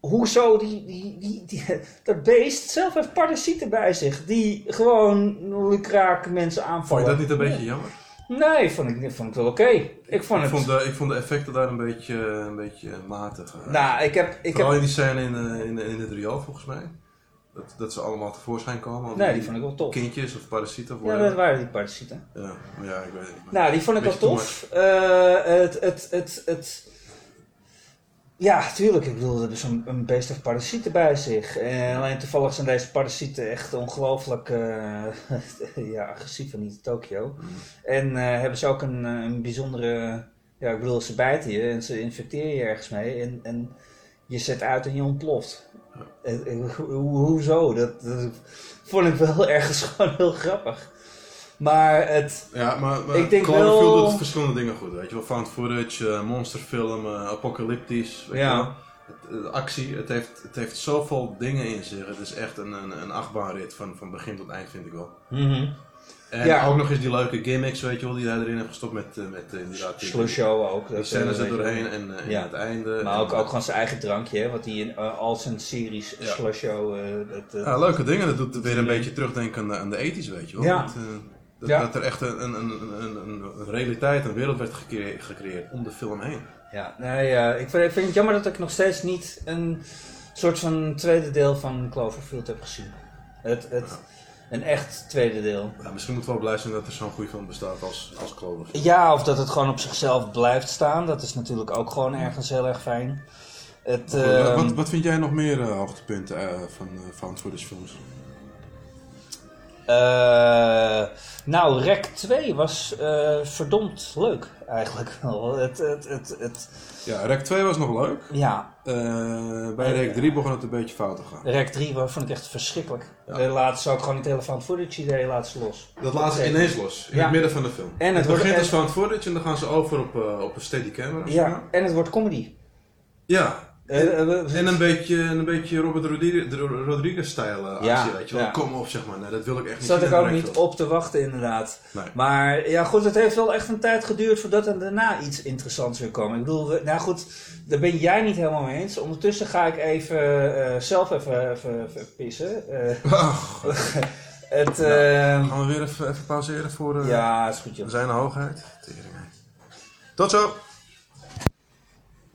hoezo die, die, die, die, dat beest zelf heeft parasieten bij zich. Die gewoon lukraak mensen Vond aanvallen. je dat niet een beetje jammer? Nee, vond ik, vond ik wel oké. Ik vond Ik het... vond, de, ik vond de effecten daar een beetje, een beetje matig. eh. Nou, ik heb... Ik Vooral heb in die scène in, eh, in, in het riool volgens mij. Dat, dat ze allemaal tevoorschijn komen. nee, die vond ik wel tof. Kindjes of parasieten of Ja, dat waren die parasieten. Ja, ja, ik weet het niet. Nou, die vond ik wel tof. Eh, het, het, het, het... Ja, tuurlijk. Ik bedoel, er is een, een beest heeft parasieten bij zich. En alleen toevallig zijn deze parasieten echt ongelooflijk eh, ja, agressief in Tokio. En eh, hebben ze ook een, eh, een bijzondere... Ja, ik bedoel, ze bijten je en ze infecteren je ergens mee. En, en je zet uit en je ontploft. En- en ho- ho- hoezo? Dat, dat vond ik wel ergens gewoon heel grappig. Maar het... Ja, maar, maar Ik denk Cloverfield wel- doet verschillende dingen goed. Weet je wel, found footage, eh, monsterfilm, eh, apocalyptisch. Weet Ja. je wel. Het, eh, actie, het heeft, het heeft zoveel dingen in zich. Het is echt een, een, een achtbaanrit van, van begin tot eind, vind ik wel. En Ja. ook nog eens die leuke gimmicks, weet je wel, die hij erin heeft gestopt met, met inderdaad die, Slush show ook. die scènes er doorheen en, en Ja. het einde. Maar En, ook, ook gewoon zijn eigen drankje, hè, wat hij in eh, al zijn series Ja. slush show... dat, eh, Ja, leuke dingen. Dat doet weer een beetje terugdenken aan de, aan de ethisch, weet je wel. Ja. Dat, dat, Ja. dat er echt een, een, een, een, realiteit, een wereld werd gecre- gecreëerd om de film heen. ja, nee, eh, ik, vind, ik vind het jammer dat ik nog steeds niet een soort van tweede deel van Cloverfield heb gezien. Het, het, een echt tweede deel. Ja, misschien moeten we wel blij zijn dat er zo'n goede film bestaat als, als Cloverfield. Ja, of dat het gewoon op zichzelf blijft staan. Dat is natuurlijk ook gewoon ergens heel erg fijn. Het, Goed, ehm, wat, wat vind jij nog meer eh, hoogtepunten eh, van uh, found footage films? Eh, nou, Rec 2 was eh, verdomd leuk eigenlijk wel. Het, het, het, het, Ja, Rec 2 was nog leuk. ja, Eh, bij Rec 3 begon het een beetje fout te gaan. Rec 3 wa- vond ik echt verschrikkelijk. Ja. De laatste ook gewoon niet hele found footage idee laat ze los. Dat ze Zeker. ineens los, in Ja. het midden van de film. En het het wordt- begint als found footage en dan gaan ze over op, op een steady camera. Ja, en het wordt comedy. Ja. Eh, eh, we- En een beetje, een beetje Robert Rodriguez- Rodriguez-stijl eh, Ja, actie, weet je wel. ja. Kom op, zeg maar. Nee, dat wil ik echt niet Zat ik ook niet op te wachten, inderdaad. Nee. Maar ja, goed, het heeft wel echt een tijd geduurd voordat er daarna iets interessants weer kwam. Ik bedoel, nou goed, daar ben jij niet helemaal mee eens. Ondertussen ga ik even eh, zelf even, even, even pissen. Eh, Ah, het, eh, gaan we weer even, even pauzeren voor eh, ja, is goed joh. zijn hoogheid. Tot zo.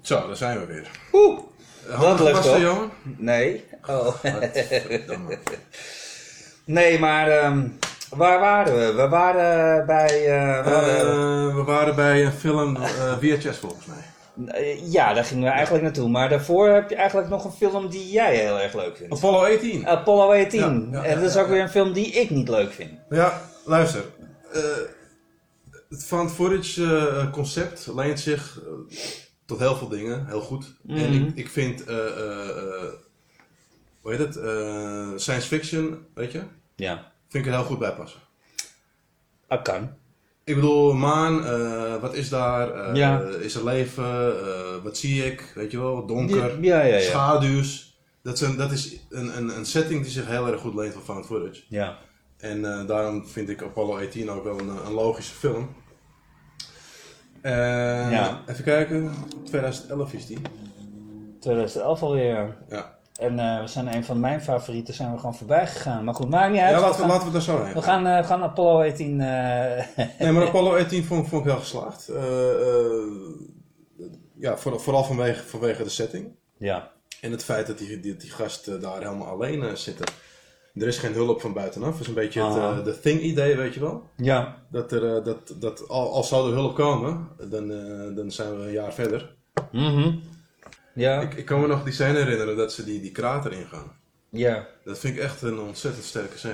Zo, daar zijn we weer. Oeh, Handen lukt wel. jongen? nee. Oh. Nee, maar ehm, waar waren we? We waren bij... eh, we hadden- Eh, we waren bij een film eh, VHS volgens mij. Ja, daar gingen we eigenlijk naartoe. Maar daarvoor heb je eigenlijk nog een film die jij heel erg leuk vindt. Apollo 18. Apollo 18. Ja, ja, en dat is ook weer een film die ik niet leuk vind. Ja, luister. Eh, het found footage eh, concept leent zich tot heel veel dingen, heel goed. Mhm. En ik, ik vind, eh, eh, hoe heet het, science fiction, weet je, Ja. vind ik er heel goed bij passen. Dat kan. Ik bedoel, maan, wat is daar? Ja. Is er leven? Wat zie ik? Weet je wel, donker, Ja, schaduws. Dat, zijn, dat is een, een, een setting die zich heel erg goed leent voor found footage. Ja. En daarom vind ik Apollo 18 ook wel een, een logische film. Eh, Ja. Even kijken, 2011 is die. 2011 alweer. Ja, En eh, we zijn een van mijn favorieten zijn we gewoon voorbij gegaan. Maar goed, maakt niet uit. ja laten, we, gaan, laten we daar zo heen we gaan, eh, gaan Apollo 18... eh, Nee, maar Apollo 18 vond, vond ik wel geslaagd. Eh, eh, ja, voor, vooral vanwege, vanwege de setting. ja. En het feit dat die, die, die gast eh, daar helemaal alleen eh, zitten. Er is geen hulp van buitenaf. Het is een beetje het Aha. eh, de thing-idee, weet je wel. Ja. Dat, er, eh, dat, dat al, al zou er hulp komen, dan, eh, dan zijn we een jaar verder. Mhm. Ja. Ik, ik kan me nog die scène herinneren dat ze die, die krater ingaan. Ja. Dat vind ik echt een ontzettend sterke scène.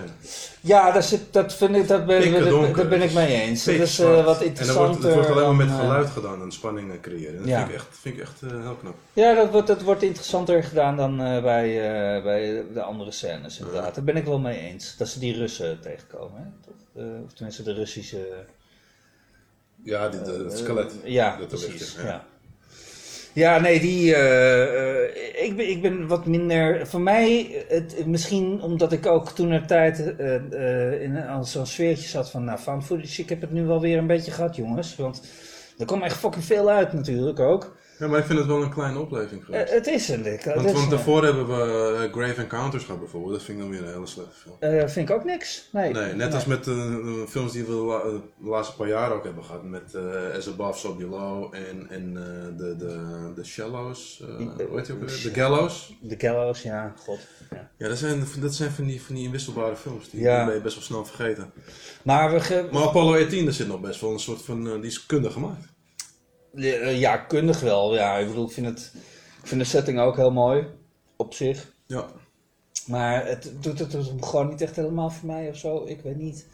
Ja, daar zit, dat, vind ik, dat ben, dat- daar ben ik mee eens. Dat is eh, wat En interessanter. dat wordt, het wordt alleen maar met eh, geluid gedaan en spanning creëren. Dat Ja. vind ik echt, vind ik echt eh, heel knap. Ja, dat wordt, dat wordt interessanter gedaan dan bij, bij de andere scènes inderdaad. Daar ben ik wel mee eens. Dat ze die Russen tegenkomen. Hè? Of tenminste de Russische... Ja, dit, het skelet. ja, Dat precies. ligt, ja. ja. Ja. nee, die. Ik, ben, ik ben wat minder. Voor mij, het, misschien omdat ik ook toen een tijd eh, eh, in zo'n sfeertje zat van. Nou, found footage, ik heb het nu wel weer een beetje gehad, jongens. Want er kwam echt fucking veel uit, natuurlijk ook. Ja, maar ik vind het wel een kleine opleving Eh, geweest. het is een dik. want, want een- daarvoor hebben we eh, Grave Encounters gehad bijvoorbeeld. Dat vind ik dan weer een hele slechte film. eh, vind ik ook niks. Nee, Nee, net als met de films die we de la- de laatste paar jaar ook hebben gehad. Met eh As Above, So Below en, en eh, de, de, de Shallows. eh, hoe heet die ook weer? De Gallows. De Gallows, ja, god. Ja. Ja, dat zijn, dat zijn van, die, van die inwisselbare films. Die, Ja. die ben je best wel snel vergeten. Maar we. Maar Apollo 18, daar zit nog best wel een soort van... eh, die is kundig gemaakt. Eh, Ja, kundig wel. Ja, ik bedoel, ik vind, het, ik vind de setting ook heel mooi. Op zich. Ja. Maar het doet het hem gewoon niet echt helemaal voor mij of zo. Ik weet niet.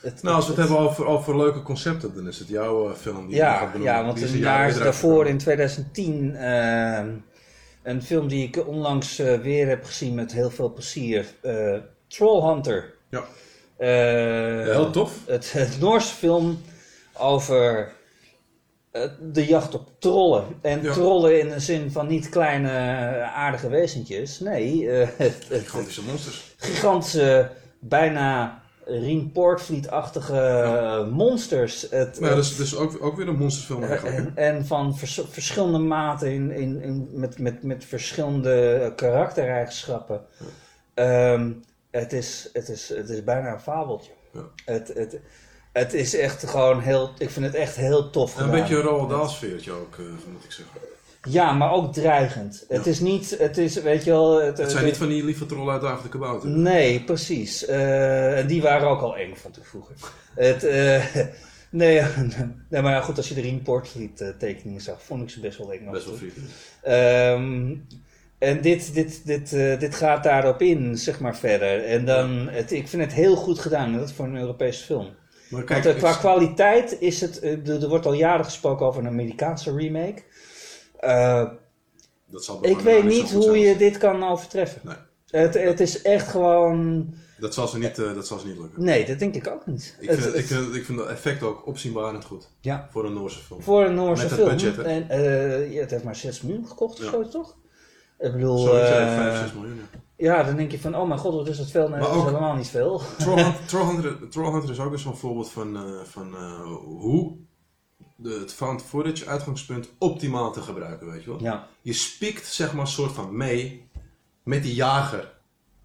Het, Nou, als we het hebben over, over leuke concepten, dan is het jouw eh, film die Ja, ja, want een jaar daarvoor, in 2010, eh, een film die ik onlangs eh, weer heb gezien met heel veel plezier. eh Trollhunter. Ja. Ja, heel tof. Het, Noorse film over de jacht op trollen. En Ja. trollen in de zin van niet kleine eh, aardige wezentjes. Nee, eh, Gigantische monsters. gigantische, bijna Rien Portvliet-achtige eh, monsters. Het, Maar ja, dat is, is ook, ook weer een monsterfilm eh, eigenlijk. en, en van vers- verschillende maten in, in, in, met, met, met verschillende eh, karaktereigenschappen. Ehm, het, is, het, is, het is bijna een fabeltje. Ja. Het, het, het is echt gewoon heel. Ik vind het echt heel tof. En een gedaan. beetje een Roald Dahl sfeertje ook, eh, moet ik zeggen. Ja, maar ook dreigend. Het is niet. Het is, weet je wel. Het, Het zijn niet van die lieve trollen uit de Kabouter. Nee, precies. Eh, en die waren ook al eng van toevoegen. Het, eh, nee, nee, maar goed, als je de Rien Portvliet eh, tekeningen zag, vond ik ze best wel eng. Best wel vriendelijk. Ehm, en dit, dit, dit, eh, dit gaat daarop in, zeg maar verder. En dan, het, ik vind het heel goed gedaan, dat voor een Europese film. Maar kijk, Want eh, qua kwaliteit is het, eh, er wordt al jaren gesproken over een Amerikaanse remake. Eh, dat zal ik weet niet hoe je dit kan overtreffen. Nee. Het, het is echt gewoon... Dat zal ze niet, dat zal ze niet lukken. Nee, dat denk ik ook niet. Ik Het- vind, het- ik, vind, ik vind dat effect ook opzienbarend goed. Ja. Voor een Noorse film. Voor een Noorse Met het film. budget, hè? en, ja, het heeft maar 6 miljoen gekocht of zo, toch? Ik bedoel, uh, 5, 6 miljoen. Ja. ja, dan denk je van, oh mijn god, wat is dat veel? Nee, Maar dat is ook- helemaal niet veel. Trollhunter, is ook eens zo'n voorbeeld van, eh, van eh, hoe de, het found footage uitgangspunt optimaal te gebruiken, weet je wel. Ja, Je spiekt zeg maar een soort van mee met die jager,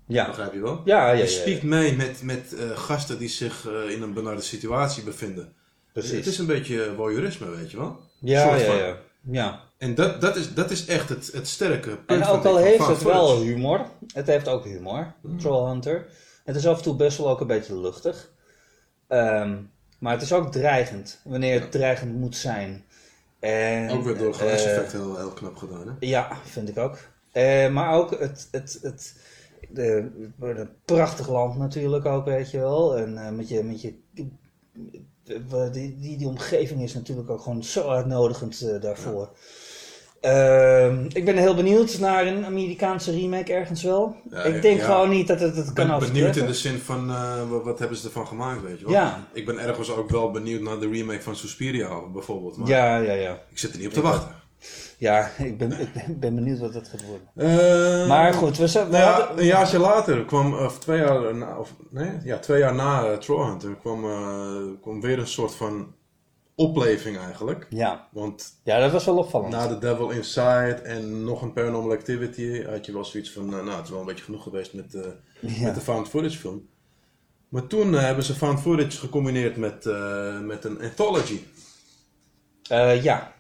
ja. begrijp je wel? Ja, ja, ja. je spiekt mee met, met eh, gasten die zich in een benarde situatie bevinden. Precies. Het is een beetje voyeurisme, weet je wel. Ja, soort ja, van. ja. ja. En dat, dat, is, dat is echt het, het sterke punt En ook al heeft het wel humor, het heeft ook humor, Hmm. Trollhunter. Het is af en toe best wel ook een beetje luchtig. Ehm, maar het is ook dreigend, wanneer het dreigend moet zijn. En, Ook weer door eh, geluidseffect heel, heel knap gedaan, hè? Ja, vind ik ook. Eh, maar ook het, het, het, de, een prachtig land natuurlijk ook, weet je wel. En eh, met je, met je die, die, die omgeving is natuurlijk ook gewoon zo uitnodigend daarvoor. Ehm, ik ben heel benieuwd naar een Amerikaanse remake ergens wel. Ja, ik denk ja. gewoon niet dat het het Ik kan ben benieuwd in de zin van, eh, wat, hebben ze ervan gemaakt, weet je wel? Ja. Ik ben ergens ook wel benieuwd naar de remake van Suspiria, bijvoorbeeld. Maar Ja, ja, ja. ik zit er niet op te wachten. Ja, ik ben, ik ben- ben benieuwd wat dat gaat worden. Eh, Maar goed, we, zijn, Nou hadden- een jaartje later kwam, of twee jaar na, of nee, ja, twee jaar na uh, Trollhunter kwam, eh, kwam weer een soort van opleving eigenlijk. ja. Want ja, dat was wel opvallend. na The Devil Inside en nog een Paranormal Activity had je wel zoiets van, eh, nou het is wel een beetje genoeg geweest met, eh, Ja. met de found footage film. Maar toen eh, hebben ze found footage gecombineerd met, eh, met een anthology. Eh, ja.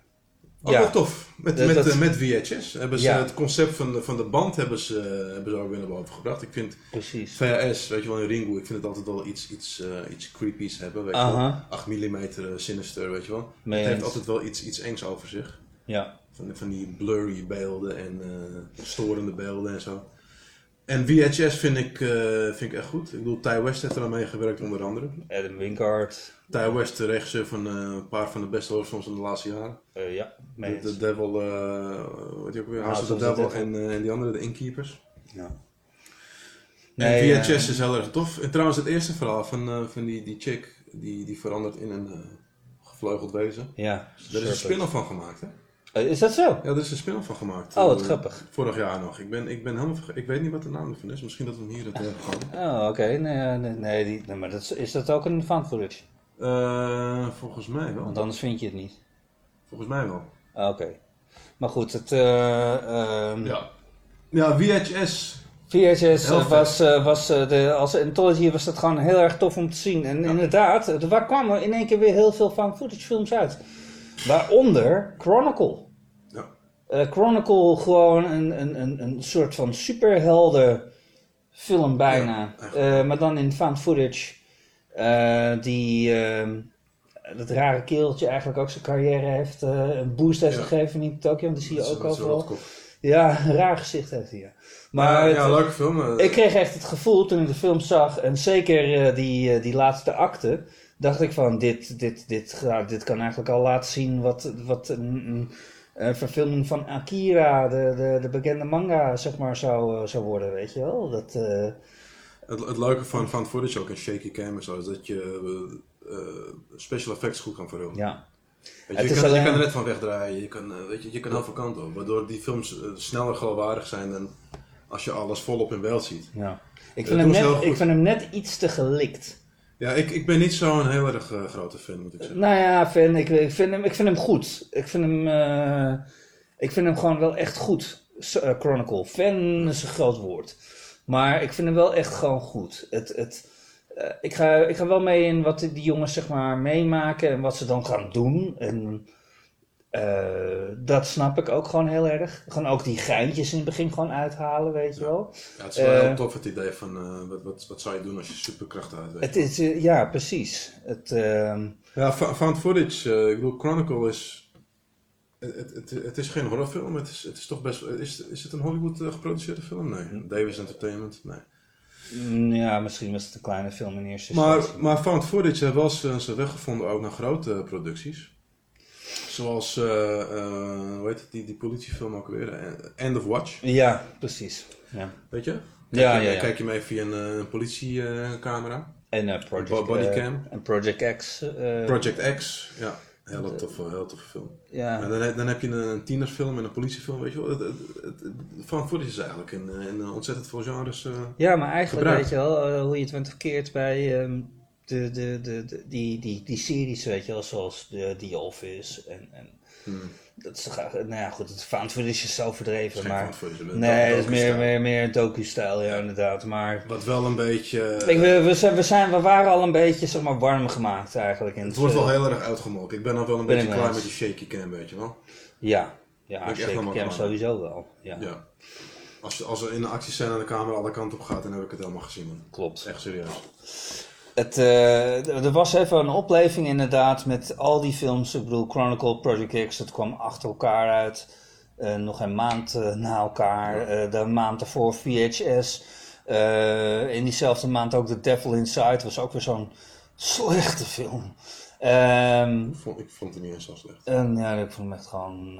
Ook Ja. wel tof. Met, Dat- met, dat- eh, met VHS. Hebben ze Ja. het concept van de, van de band hebben ze, eh, hebben ze ook weer naar boven gebracht. Ik vind Precies. VHS, weet je wel, in Ringo, ik vind het altijd wel iets, iets, eh, iets creepies hebben. Weet je wel. Aha. 8 mm sinister, weet je wel. Het heeft altijd wel iets, iets engs over zich. Ja. Van, van die blurry beelden en eh, storende beelden en zo. En VHS vind ik, eh, vind ik echt goed. Ik bedoel, Ty West heeft er aan meegewerkt onder andere. Adam Wingard. Ty West, de regisseur van eh, een paar van de beste horrorfilms van de laatste jaren. eh, ja, De, de Devil, eh wat je ook weer, House of the Devil. En, en die andere, de Innkeepers. Ja. en VHS is heel erg tof. En trouwens het eerste verhaal van, eh, van die, die chick, die, die verandert in een eh, gevleugeld wezen. Ja, Daar is een spin-off van gemaakt, hè? Eh, is dat zo? Ja, er is een spin-off van gemaakt. Oh, wat Eh, grappig. Vorig jaar nog. Ik ben, ik ben helemaal Ik weet niet wat de naam ervan is. Misschien dat we hem hier het hebben gekomen. Oh, oké. Nee, nee, nee, die, nee, maar dat is, is dat ook een fan footage? Eh, volgens mij wel. Want anders vind je het niet. Volgens mij wel. Ah, Oké. Maar goed, het... eh, ehm, Ja. Ja, VHS. VHS eh, was, eh, was eh, de, als anthology was dat gewoon heel erg tof om te zien. En inderdaad, er wa- kwamen in één keer weer heel veel found footage films uit. Waaronder Chronicle. Ja. Eh, Chronicle gewoon een, een, een, een soort van superhelden film bijna. Ja. Eh, maar dan in found footage. Eh, die dat rare keeltje eigenlijk ook zijn carrière heeft een boost heeft Ja. gegeven in Tokyo. Want die zie je ook overal. Ja, een raar gezicht heeft hij. Ja. Maar het- ja, leuke film. ik kreeg echt het gevoel toen ik de film zag, en zeker die, die laatste acte, dacht ik van dit, dit, dit, ja, dit kan eigenlijk al laten zien wat, wat een, een, verfilming van Akira, de, de, de bekende manga, zeg maar, zou, eh, zou worden, weet je wel. Dat, eh, het, het leuke van, van footage ook in shaky cam en zo is dat je eh, special effects goed kan verhullen. ja. Weet Het je, kan, je kan er net van wegdraaien, je kan, weet je, je kan heel veel kanten op. Waardoor die films sneller geloofwaardig zijn dan als je alles volop in beeld ziet. ja. Ik, vind hem net, ik vind hem net iets te gelikt. Ja, ik, ik ben niet zo'n heel erg eh, grote fan, moet ik zeggen. Nou ja, fan, ik, ik, vind hem, ik vind hem goed. Ik vind hem, eh, ik vind hem gewoon wel echt goed. Eh, Chronicle. Fan is een groot woord. Maar ik vind hem wel echt gewoon goed. Het, het, ik, ga, ik ga wel mee in wat die jongens zeg maar meemaken en wat ze dan gaan doen. En eh, dat snap ik ook gewoon heel erg. Gewoon ook die geintjes in het begin gewoon uithalen, weet je wel. Ja, het is wel Eh, heel tof het idee van eh, wat, wat, wat zou je doen als je superkrachten uit weet. Het is, eh, ja, precies. Het, ehm, Ja, found footage, eh, ik bedoel, Chronicle is... Het, het, het, is geen horrorfilm, het is, het is toch best... Is, is het een Hollywood eh, geproduceerde film? Nee. Davis Entertainment? Nee. mm, ja, misschien was het een kleine film in eerste Maar, instantie. maar found footage heeft wel zijn zijn weg gevonden ook naar grote producties. Zoals, eh, eh, hoe heet het, die, die politiefilm ook weer? End of Watch, Ja, precies. Ja. weet je? Ja, Kijk je- ja, ja. Kijk je mee via een, eh, een politiecamera. En eh, Project, Bo- bodycam. en Project X. eh, Project X, ja. Heel toffe, heel toffe film. ja. En dan, heb- dan heb je een tienersfilm en een politiefilm, weet je wel. Het, het, footage is eigenlijk in, in ontzettend veel genres. eh, ja, maar eigenlijk weet je wel hoe je het bent verkeerd bij ehm, de, de, de, de- die, die, die series, weet je wel, zoals de, The Office. En, en hmm, dat is toch, nou ja, goed, het found footage is zo verdreven, maar... Nee, het is meer, meer, meer docu-stijl, ja, inderdaad. Maar Wat wel een beetje... eh, ik, we, we, zijn, we, zijn, we waren al een beetje, zeg maar, warm gemaakt eigenlijk. In het wordt eh, wel heel erg uitgemolken. Ik ben al wel een beetje klaar met die shaky cam, weet je wel. Ja, ja helemaal Cam sowieso wel. Ja, Ja. Als, als er in de actiescène de camera alle kanten op gaat, dan heb ik het helemaal gezien. man. klopt. Echt serieus. Het, eh, er was even een opleving inderdaad met al die films. Ik bedoel, Chronicle, Project X, dat kwam achter elkaar uit. Eh, nog een maand eh, na elkaar. De maand ervoor VHS. In diezelfde maand ook The Devil Inside. was ook weer zo'n slechte film. Ehm, Ik vond, ik vond het niet eens zo slecht. ja, ik vond hem echt gewoon...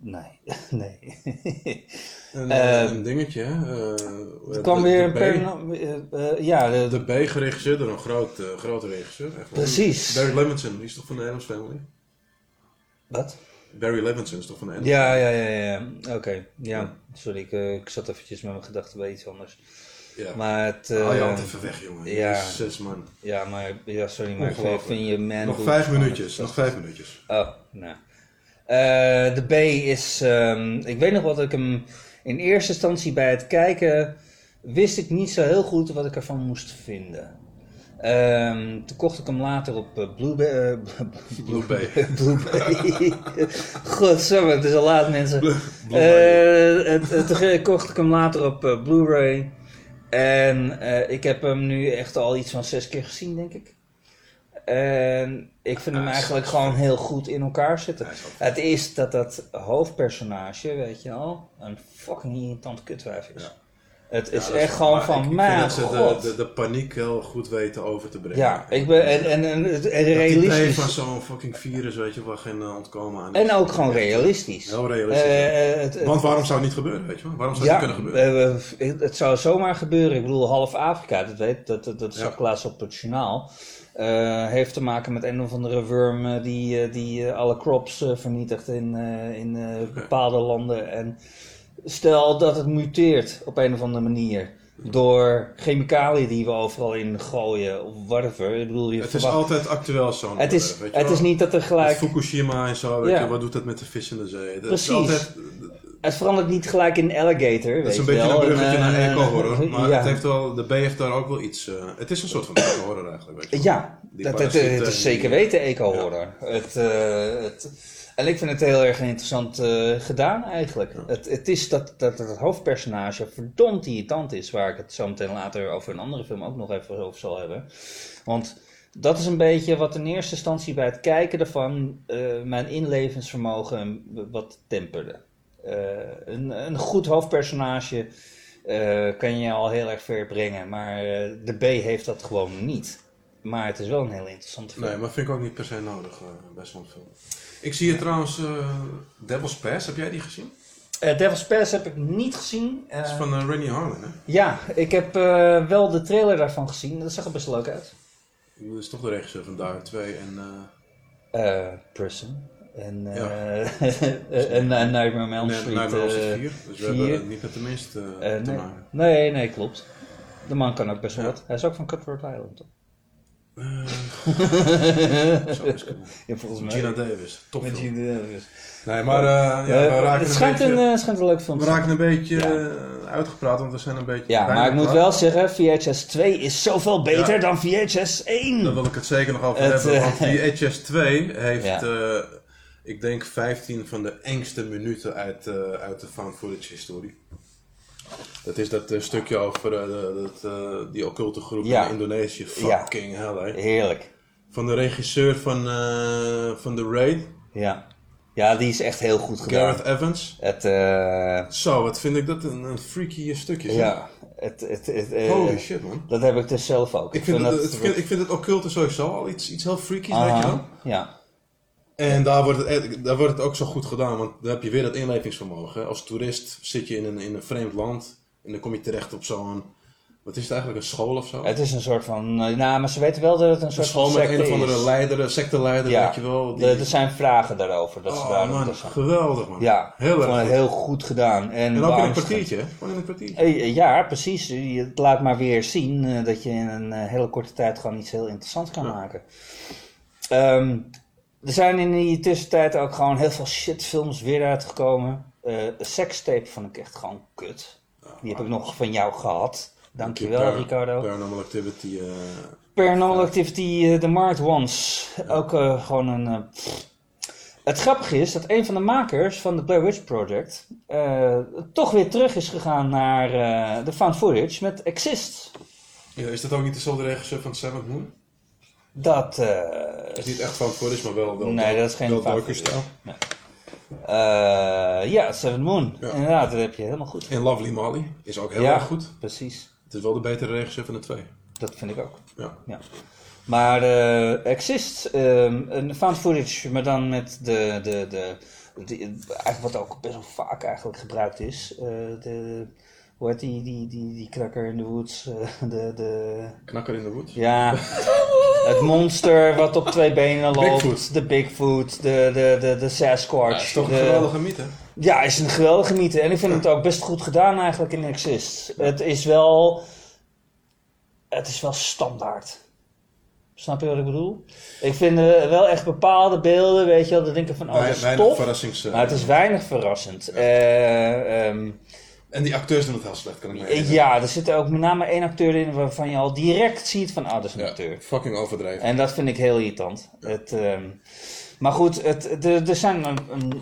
eh, nee, nee. Eh, eh, een dingetje, hè. eh, er de- kwam weer een... Eh, eh, ja, de, De B geregisseerd door een groot, eh, grote regisseur. Precies. Barry Levinson, die is toch van de Addams Family? wat? Barry Levinson is toch van de Addams Ja, ja, ja, ja. Oké, ja. Sorry, ik, eh, ik zat eventjes met mijn gedachten bij iets anders. Ja. Maar het... Haal je eh, hand even weg, jongen. ja. Zes man. ja, maar... Ja, sorry, maar vind je man... Nog vijf gewoon minuutjes, nog vijf minuutjes. Oh, nou. Eh, de B is... ehm, ik weet nog wat ik hem... In eerste instantie bij het kijken... Wist ik niet zo heel goed wat ik ervan moest vinden. Ehm, toen kocht ik hem later op eh, Blue... eh, Blue Bay. Blu-ray. Godsamme, het is al laat mensen. Eh, Toen kocht ik hem later op eh, Blu-ray. En ik heb hem nu echt al iets van zes keer gezien, denk ik. En ik vind hem eigenlijk gewoon heel goed in elkaar zitten. Het is dat dat hoofdpersonage, weet je wel, een fucking irritant kutwijf is. Het is Ja, echt gewoon maar van, ik, vind dat ze de, de, de paniek heel goed weten over te brengen. ja, ik ben, en, en, en, en Het idee realistisch. van zo'n fucking virus, weet je, waar geen eh, ontkomen aan is. En ook gewoon realistisch. Heel realistisch. ja. Eh, eh, het- Want waarom zou het niet gebeuren, weet je wel? Waarom zou het ja, niet kunnen gebeuren? eh, het zou zomaar gebeuren. Ik bedoel, half Afrika, dat, weet, dat, dat, dat zag laatst op het journaal. heeft te maken met een of andere worm die, die alle crops vernietigt in, in bepaalde landen. En stel dat het muteert op een of andere manier. Door chemicaliën die we overal in gooien of whatever. Ik bedoel, je het is verwacht- altijd actueel zo'n het is, weet je het wel? is niet dat er gelijk... Fukushima en zo, weet Ja. je, wat doet dat met de vis in de zee? Dat Precies. Is altijd, Het verandert niet gelijk in alligator, weet is een je beetje wel. een bruggetje En, naar eco-horror, maar ja. het heeft wel, de B heeft daar ook wel iets... eh, het is een soort van eco-horror eigenlijk, weet je. Ja, dat, het, het is zeker weten eco-horror. Het, eh, het, en ik vind het heel erg interessant eh, gedaan eigenlijk. Het, het is dat, dat het hoofdpersonage verdomd irritant is, waar ik het zo meteen later over een andere film ook nog even over zal hebben. Want dat is een beetje wat in eerste instantie bij het kijken ervan eh, mijn inlevensvermogen wat temperde. Eh, een, een goed hoofdpersonage kan je al heel erg ver brengen, maar de B heeft dat gewoon niet. Maar het is wel een heel interessante film. Nee, maar vind ik ook niet per se nodig bij zo'n film. Ik zie hier trouwens eh, Devil's Pass, heb jij die gezien? Eh, Devil's Pass heb ik niet gezien. Eh, Dat is van uh, Rennie Harlan, hè? Ja, ik heb eh, wel de trailer daarvan gezien. Dat zag er best leuk uit. Dat is toch de regisseur van Daar 2 en... eh, Eh Prison. En, eh Ja. en, Nightmare on Elm Street. Nightmare on Elm eh, Street 4. Dus we hebben het niet met de minste eh, eh, te nee. maken. nee, nee, klopt. De man kan ook best wel Ja. wat. Hij is ook van Cutthroat Island, toch? Eh, Zo is het. Ja, volgens mij. Gina Davis, top Met. Gina Davis. Nee, maar eh, ja, Eh, we raken het een schijnt beetje... een, eh, schijnt een leuk film we te zijn. raken een beetje Ja. eh, uitgepraat, want we zijn een beetje... Ja, maar ik moet wel zeggen, VHS 2 is zoveel beter Ja. dan VHS 1. Daar wil ik het zeker nog over Het, hebben, eh, want VHS 2 heeft, Ja. eh, ik denk, 15 van de engste minuten uit, eh, uit de found footage historie. Dat is dat eh, stukje over eh, dat, eh, die occulte groep Ja. in Indonesië. Ja. Fucking hell, hè. Heerlijk. Van de regisseur van, van The Raid, Ja. Ja, die is echt heel goed gedaan. Gareth Evans. Het, Zo, wat vind ik dat een, een freaky stukje. ja, het, het, het, Holy shit, man. dat heb ik dus zelf ook. Ik vind, het, vind- ik vind het occulte sowieso al iets, iets heel freakies, weet je wel. Ja, En daar wordt, het, eh, daar wordt het ook zo goed gedaan, want dan heb je weer dat inlevingsvermogen. Als toerist zit je in een, in een vreemd land en dan kom je terecht op zo'n, wat is het eigenlijk, een school of zo? het is een soort van... eh, Nou, maar ze weten wel dat het een Een soort school van met secte een of andere leider, secteleider, Ja, weet je wel. Die... er, zijn vragen daarover. Dat ze oh daar man, geweldig man. Ja, heel erg heel goed gedaan. En, En ook in een kwartiertje? Gewoon in een kwartiertje. Eh, Ja, precies. Het laat maar weer zien eh, dat je in een eh, hele korte tijd gewoon iets heel interessants kan Ja. maken. Ehm, er zijn in die tussentijd ook gewoon heel veel shitfilms weer uitgekomen. Eh Sextape vond ik echt gewoon kut. Die heb ik nog van jou gehad. Dankjewel, Par- Ricardo. Paranormal Activity. eh, Paranormal Activity, eh, The Marked Ones. Ook eh, gewoon een... eh. Het grappige is dat een van de makers van de Blair Witch Project... eh, toch weer terug is gegaan naar eh, de found footage met Exist. ja, is dat ook niet dezelfde regisseur van Seventh Moon? Dat... eh, is niet echt van footage, maar wel, wel, Nee, dat is geen. Nee. Eh, ja, Seven Moon. Ja. Inderdaad, dat heb je helemaal goed. En Lovely Molly is ook heel ja, erg goed. precies. Het is wel de betere regisseur van de twee. Dat vind ik ook. Ja. Ja. Maar eh Exist, ehm, een found footage, maar dan met de, de, de, de- eigenlijk wat ook best wel vaak eigenlijk gebruikt is. de, hoe heet die, die, die, die knakker in de woods? eh, de, de, Knakker in de Woods. ja, het monster wat op twee benen loopt. Bigfoot. De Bigfoot, de, de, de, de Sasquatch. Ja, is toch een de- geweldige mythe. Ja, is een geweldige mythe. En ik vind het ook best goed gedaan eigenlijk in Exist. Het is wel... Het is wel standaard. Snap je wat ik bedoel? Ik vind eh, wel echt bepaalde beelden, weet je wel, dat denk ik van, oh, dat is weinig tof. verrassings... eh, Maar het is weinig verrassend. Eh, ehm, En die acteurs doen het heel slecht, kan ik me herinneren. ja, er zit ook met name één acteur in waarvan je al direct ziet van, ah, dat is een Ja, acteur. fucking overdreven. En dat vind ik heel irritant. Het, ehm, maar goed, het, er- er zijn een, een eh,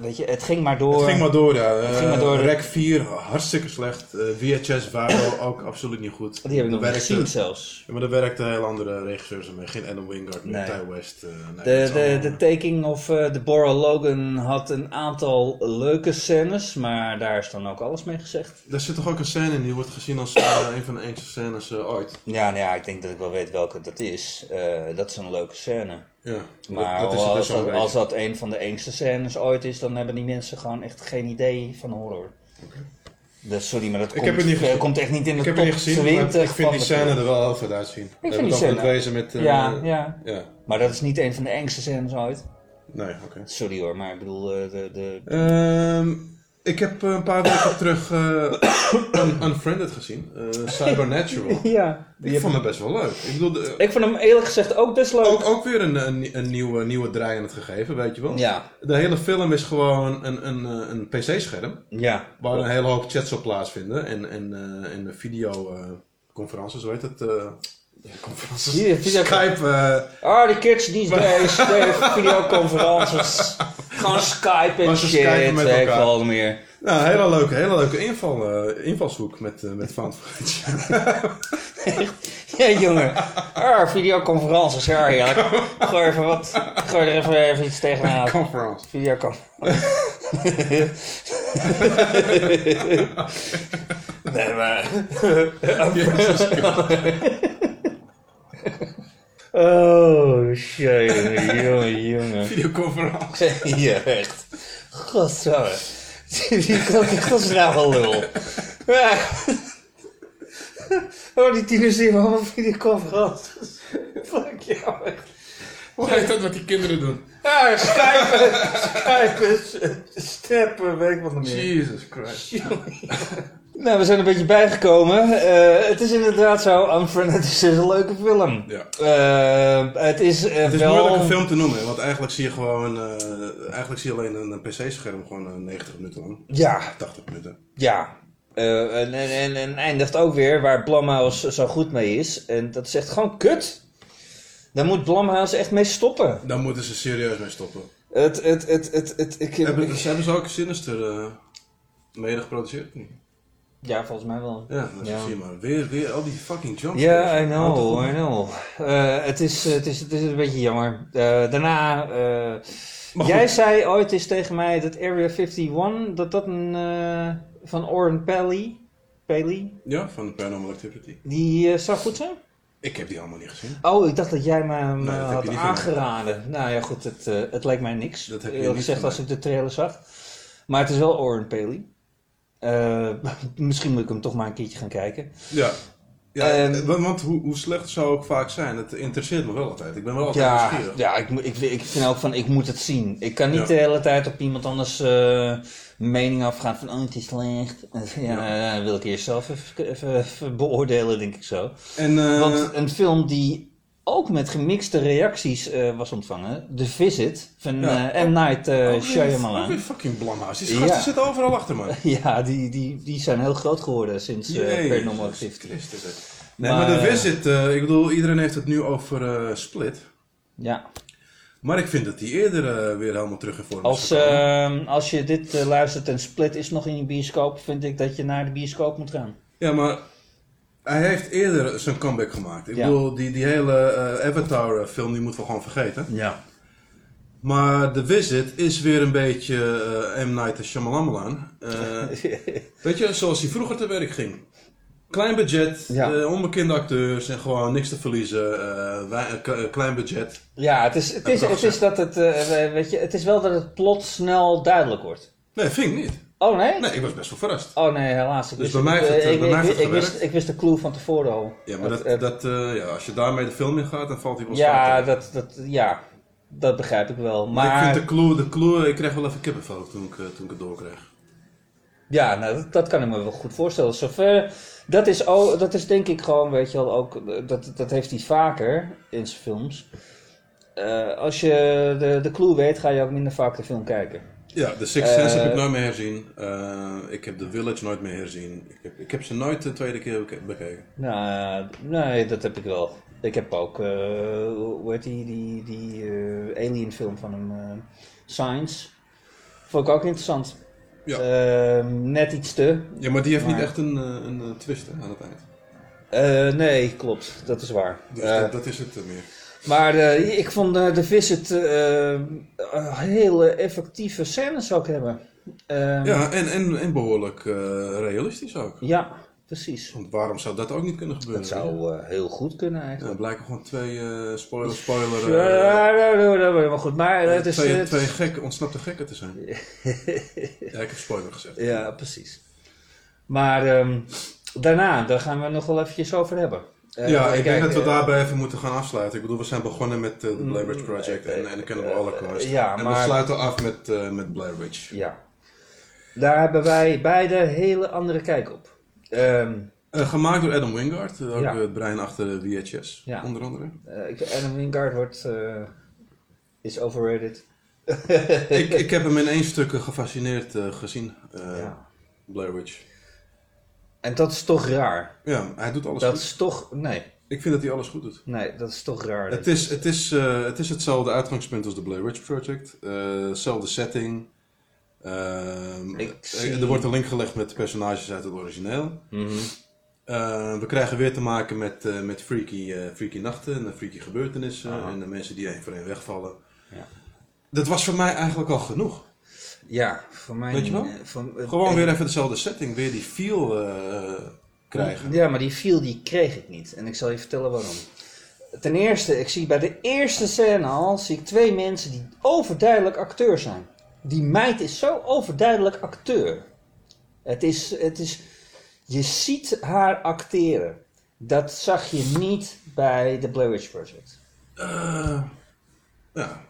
weet je, het ging maar door. Het ging maar door, ja. Het ging maar door. Rec 4, hartstikke slecht. Eh, VHS Varo ook absoluut niet goed. Die heb ik nog Er niet gezien zelfs. Ja, maar er werkten heel andere regisseurs aan mee. Geen Adam Wingard, meer Nee. Ty West. eh, De, de, de Taking of uh, Deborah Logan had een aantal leuke scènes, maar daar is dan ook alles mee gezegd. Daar zit toch ook een scène in, die wordt gezien als eh, een van de engste scènes eh, ooit. Ja, nou ja, ik denk dat ik wel weet welke dat is. Eh, dat is een leuke scène. Ja, Maar dat, dat is het als, dat, als dat een van de engste scènes ooit is, dan hebben die mensen gewoon echt geen idee van horror. Dus sorry, maar dat Ik komt, heb het niet gezien. eh, komt echt niet in de Ik heb het niet gezien, maar 20 ik vind van die de scène er wel heel vet uitzien. We vind die over scène- het wezen met... eh, Ja, ja. ja. Maar dat is niet een van de engste scènes ooit. Nee, oké. Sorry hoor, maar ik bedoel, eh, de, de, Ehm, ik heb eh, een paar weken terug eh, Un- Unfriended gezien. eh, Cybernatural. Ja, Ik vond het best wel leuk. Ik bedoel, de- Ik vond hem eerlijk gezegd ook best leuk. ook, ook weer een, een, een nieuwe, nieuwe draai aan het gegeven, weet je wel. Ja, De hele film is gewoon een, een, eh, een PC-scherm. ja. Waar een hele hoop chats op plaatsvinden. En, en, eh, en videoconferences, hoe heet het? eh, ja, conferences. Video- video- Skype. eh, Oh, die kids these days, de videoconferences. Gewoon Skype en shit, skypen met ik wel meer. nou, hele leuke, hele leuke inval, eh, invalshoek met, eh met Found. Ja, jongen. Ah, videoconferences, ja, heerlijk. Gooi even wat, gooi er even, even iets tegenaan. Conference. Videoconferences. nee, maar... Oh, shit, jongen, jongen, jongen. Videoconference. Ja, echt. Godsamme. Die kan ik godsnaam wel lul. Ja. Oh, die tieners die hebben allemaal videoconferences. Fuck jou, echt. Hoe heet dat wat die kinderen doen? Ja, Skype, Skype, steppen, weet ik wat nog meer. Jesus Christ. Nou, we zijn een beetje bijgekomen. Eh, het is inderdaad zo, Unfriended is een leuke film. Ja. Eh, het is, eh, Het is wel... moeilijk een film te noemen, want eigenlijk zie je gewoon, eigenlijk zie je alleen een, een PC-scherm gewoon eh, 90 minuten lang. Ja, 80 minuten. Ja, en, en, en, en eindigt ook weer waar Blumhouse zo goed mee is. En dat is echt gewoon kut. Daar moet Blumhouse echt mee stoppen. Daar moeten ze serieus mee stoppen. Het, het, het, het, het, ik, Hebben, ik- ze hebben ze ook Sinister mede geproduceerd? Ja, volgens mij wel. Ja, dan Ja. zie je maar. Weer, weer al die fucking jumps. Ja, I know, I know. Eh, het, is, het, is, het is een beetje jammer. Eh, daarna, eh, jij zei ooit eens tegen mij dat Area 51, dat dat een, van Oren Pelly, Pelly, Ja, van Paranormal Activity. die zou goed zijn? Ik heb die allemaal niet gezien. Oh, ik dacht dat jij me hem Nee, dat heb had aangeraden. Nou ja, goed, het, het lijkt mij niks. Dat heb je gezegd als ik de trailer zag. Maar het is wel Oren Paley. Eh, misschien moet ik hem toch maar een keertje gaan kijken. Ja. Ja, Ehm, eh, want, hoe, hoe slecht zou ook vaak zijn, het interesseert me wel altijd. Ik ben wel altijd Ja, nieuwsgierig. ja ik, ik, ik vind ook van, ik moet het zien. Ik kan niet Ja. de hele tijd op iemand anders eh, mening afgaan van, oh het is slecht. Ja, dan wil ik eerst zelf even, even, even beoordelen, denk ik zo. En, Want een film die ook met gemixte reacties eh, was ontvangen, The Visit van Ja. eh, M. Night ook Ook Shyamalan. weer fucking Blumhouse. Die Ja. gasten zitten overal achter me. Ja, die, die, die zijn heel groot geworden sinds Jezus Paranormal Activity. Nee, Maar, maar, de eh, Visit, ik bedoel, iedereen heeft het nu over Split. Ja. Maar ik vind dat die eerder weer helemaal terug in vorm is Als, gekomen. eh, als je dit luistert en Split is nog in je bioscoop, vind ik dat je naar de bioscoop moet gaan. Ja, maar hij heeft eerder zijn comeback gemaakt. Ik Ja. bedoel, die, die hele eh, Avatar-film, die moeten we gewoon vergeten. Ja. Maar The Visit is weer een beetje eh, M. Night Shyamalan. Eh weet je, zoals hij vroeger te werk ging. Klein budget, Ja. eh, onbekende acteurs en gewoon niks te verliezen. eh, eh, eh, klein budget. Ja, het is, het is, het is dat het, eh, weet je, het is wel dat het plot snel duidelijk wordt. Nee, vind ik niet. Oh nee? Nee, ik was best wel verrast. Oh nee, helaas. Ik Dus bij mij heeft het- ik, bij ik, wist, ik wist de clue van tevoren al. Ja, maar dat, dat, eh, ja, als je daarmee de film in gaat, dan valt hij wel ja, dat, dat, ja, dat begrijp ik wel. Maar, Maar, ik vind de clue, de clue, ik kreeg wel even kippenvel toen ik, eh, toen ik het doorkreeg. ja, nou, dat, dat kan ik me wel goed voorstellen. Zover, dat, is, oh, dat is denk ik gewoon, weet je wel, ook, eh, dat, dat heeft hij vaker in zijn films. Eh, als je de, de clue weet, ga je ook minder vaak de film kijken. Ja, The Sixth Sense Eh, heb ik nooit meer herzien. Eh, ik heb The Village nooit meer herzien. Ik heb, ik heb ze nooit de tweede keer beke- bekeken. Nou, nee, dat heb ik wel. Ik heb ook, eh, hoe heet die, die, die eh, alien film van hem, eh, Science. Vond ik ook interessant. Ja. Ehm, net iets te. Ja, maar die heeft niet echt een, eh, een, eh, twist hè, aan het eind. Eh, nee, klopt. Dat is waar. Dus Eh, dat, dat is het eh, meer. Maar eh, ik vond eh, de Visit eh, eh, hele effectieve scènes ook hebben. Ehm, Ja, en, en, en behoorlijk eh, realistisch ook. ja, precies. Want waarom zou dat ook niet kunnen gebeuren? Dat zou heel goed kunnen Ja, eigenlijk. er blijken gewoon twee spoiler, spoiler. Ja, ja, ja, ja, ja, maar goed, maar het is... twee, twee ontsnapte gekken te zijn. ja, ik heb spoiler gezegd. Ja, precies. Maar ehm, daarna, daar gaan we nog wel eventjes over hebben. Eh, ja, ik denk dat we eh, daarbij even moeten gaan afsluiten. Ik bedoel, we zijn begonnen met eh, de Blair Witch Project en, en de Cannibal Holocaust. eh, ja, en we maar- sluiten af met, eh, met Blair Witch. Ja. Daar hebben wij beide hele andere kijk op. Ehm, Eh, gemaakt door Adam Wingard, ook Ja. eh, het brein achter de VHS, Ja. onder andere. eh, ik- Adam Wingard wordt, eh, is overrated. ik, ik heb hem in één stuk eh, gefascineerd eh, gezien, eh, Ja. Blair Witch. En dat is toch raar. Ja, hij doet alles Dat goed. is toch... Nee, Ik vind dat hij alles goed doet. nee, dat is toch raar. Het is, het, is, eh, het is hetzelfde uitgangspunt als de Blair Witch Project. Eh, hetzelfde setting. Ehm, Ik eh, zie- Er wordt een link gelegd met personages uit het origineel. Mhm. Eh, we krijgen weer te maken met, met freaky, freaky nachten en freaky gebeurtenissen. En de mensen die één voor één wegvallen. Ja. Dat was voor mij eigenlijk al genoeg. Ja, voor mij... Weet je wel? eh, van- eh, Gewoon eh, weer even dezelfde setting, weer die feel krijgen. Ja, maar die feel die kreeg ik niet. En ik zal je vertellen waarom. Ten eerste, ik zie bij de eerste scène al, zie ik twee mensen die overduidelijk acteur zijn. Die meid is zo overduidelijk acteur. Het is, het is, je ziet haar acteren. Dat zag je niet bij de Blair Witch Project. Eh, ja,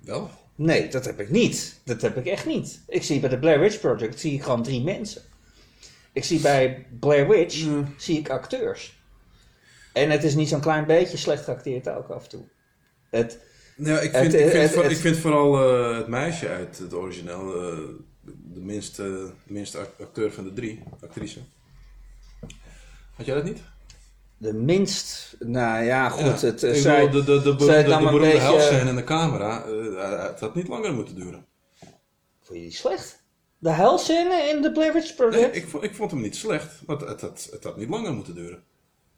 wel. Nee, dat heb ik niet. Dat heb ik echt niet. Ik zie bij de Blair Witch Project zie ik gewoon drie mensen. Ik zie bij Blair Witch zie ik acteurs. En het is niet zo'n klein beetje slecht geacteerd ook af en toe. Het, Ja, ik Het- vind, ik vind, het- voor- het- ik vind vooral eh, het meisje uit het origineel eh, de minste, acteur van de drie, actrice. Had jij dat niet? De minst, nou ja, goed. Ja. Het, eh, ik zij, bedoel, de, de, de, de, zij de, beroemde beetje- in de camera, eh, het had niet langer moeten duren. vond je die slecht? De helscène in de Blair Project? Nee, ik, vond, ik vond hem niet slecht, maar het, het, had- het had niet langer moeten duren.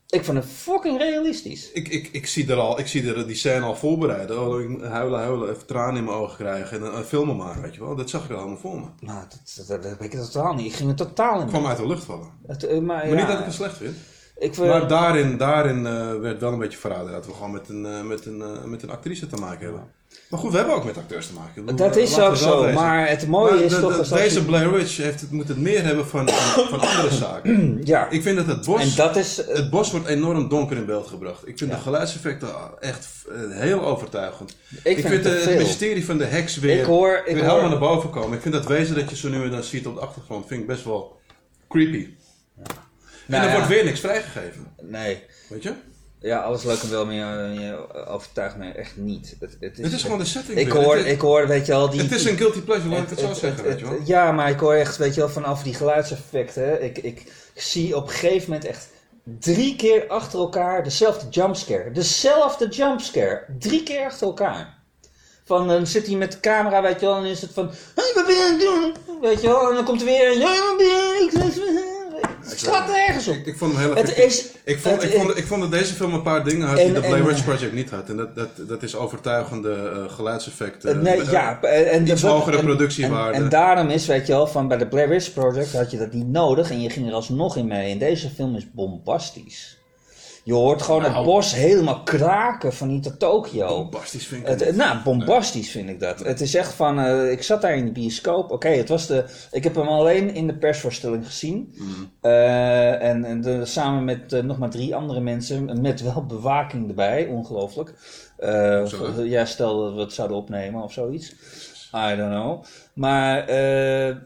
ik vond het fucking realistisch. Ik, ik, ik zie er al, ik zie er die scène al voorbereiden. Oh, ik huilen, huilen, even tranen in mijn ogen krijgen en een, filmen maken, weet je wel. Dat zag ik al allemaal voor me. Nou, dat, dat, dat ik totaal niet. Ik ging er totaal in. Het kwam uit de lucht vallen. Het, eh, maar Maar ja, niet dat ik het slecht vind. Ik Maar daarin, daarin eh, werd wel een beetje verraden dat we gewoon met een, eh, met, een, eh, met een actrice te maken hebben. Maar goed, we hebben ook met acteurs te maken. Bedoel, dat is ook zo, maar het mooie Maar is de- toch... de- dat deze je- Blair Witch heeft het, moet het meer hebben van, van andere zaken. Ja, Ik vind dat het bos, en dat is... het bos wordt enorm donker in beeld gebracht. Ik vind Ja. de geluidseffecten echt heel overtuigend. Ik Ik, vind het mysterie van de heks weer, Ik hoor- ik weer hoor- helemaal naar boven komen. Ik vind dat wezen dat je zo nu en dan ziet op de achtergrond, vind ik best wel creepy. En Nou er ja. wordt weer niks vrijgegeven. Nee. Weet je? Ja, alles leuk en wel, maar je, je overtuigt mij echt niet. Het, het is, Het is gewoon de setting. ik hoor, Het ik hoor, weet je wel, die... Het is een guilty pleasure, laat ik het zo zeggen, weet je wel. Ja, maar ik hoor echt, weet je wel, vanaf die geluidseffecten. Ik, ik zie op een gegeven moment echt drie keer achter elkaar dezelfde jumpscare. Dezelfde jumpscare. Drie keer achter elkaar. Van, dan zit hij met de camera, weet je wel, en dan is het van... Hey, wat ben je aan het doen? Weet je wel, en dan komt er weer... "Hey, wat ben je- Het slaat nergens op. Ik, ik vond hem heel Het is... Ik vond, het- ik, vond, ik vond dat deze film een paar dingen had En- die de Blair Witch Project niet had. En dat, dat, dat is overtuigende eh, geluidseffecten. Nee, Eh, ja, en iets de, hogere productiewaarde. En, en daarom is, weet je wel, van bij de Blair Witch Project had je dat niet nodig en je ging er alsnog in mee. En deze film is bombastisch. Je hoort gewoon het Nou. bos helemaal kraken van hier tot Tokio. Bombastisch vind ik Het, het. nou, bombastisch vind ik dat. Het is echt van, eh, ik zat daar in de bioscoop. Oké, het was de, ik heb hem alleen in de persvoorstelling gezien. Mm. Eh, en en de, samen met eh, nog maar drie andere mensen, met wel bewaking erbij, ongelooflijk. Eh, ja, stel dat we het zouden opnemen of zoiets. I don't know. Maar eh,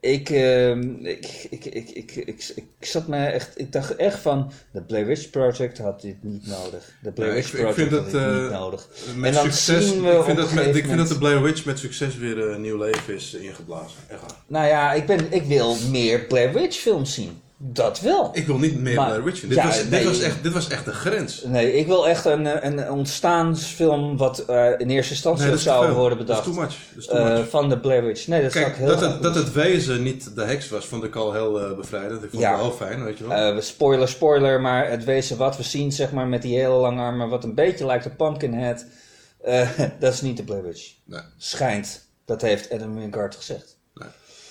ik, eh, ik, ik, ik, ik, ik, ik, zat me echt, ik dacht echt van, de Blair Witch Project had dit niet nodig. De Blair Witch ik- ik Project vind had dit eh, niet nodig. Met en dan succes, zien we ik vind, dat, met- ik vind dat de Blair Witch met succes weer een nieuw leven is ingeblazen. Echt. Nou ja, ik, ben, ik wil meer Blair Witch films zien. Dat wel. Ik wil niet meer Maar- Blair Witch. Dit, ja, was, dit, nee. was echt, dit was echt de grens. Nee, ik wil echt een, een ontstaansfilm wat eh, in eerste instantie Nee, zou worden Dat is bedacht. too much. Is too eh, much. van de Blair Witch. Nee, dat Kijk, heel dat het, dat het wezen niet de heks was, vond ik al heel eh, bevrijdend. Ik vond Ja. het wel fijn, weet je wel. Spoiler, spoiler, maar het wezen wat we zien, zeg maar, met die hele lange armen, wat een beetje lijkt op Pumpkinhead, dat is niet de Blair Witch. nee. Schijnt. Dat heeft Adam Wingard gezegd.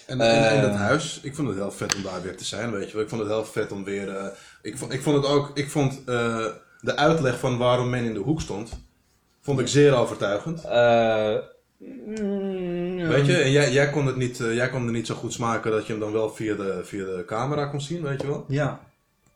En, en, en dat Eh. huis, ik vond het heel vet om daar weer te zijn, weet je wel. Ik vond het heel vet om weer... eh, ik, vond, ik vond het ook... Ik vond eh, de uitleg van waarom men in de hoek stond, vond ik zeer overtuigend. Eh, mm, Weet je, en jij, jij, kon het niet, eh, jij kon het niet zo goed smaken dat je hem dan wel via de, via de camera kon zien, weet je wel. Ja.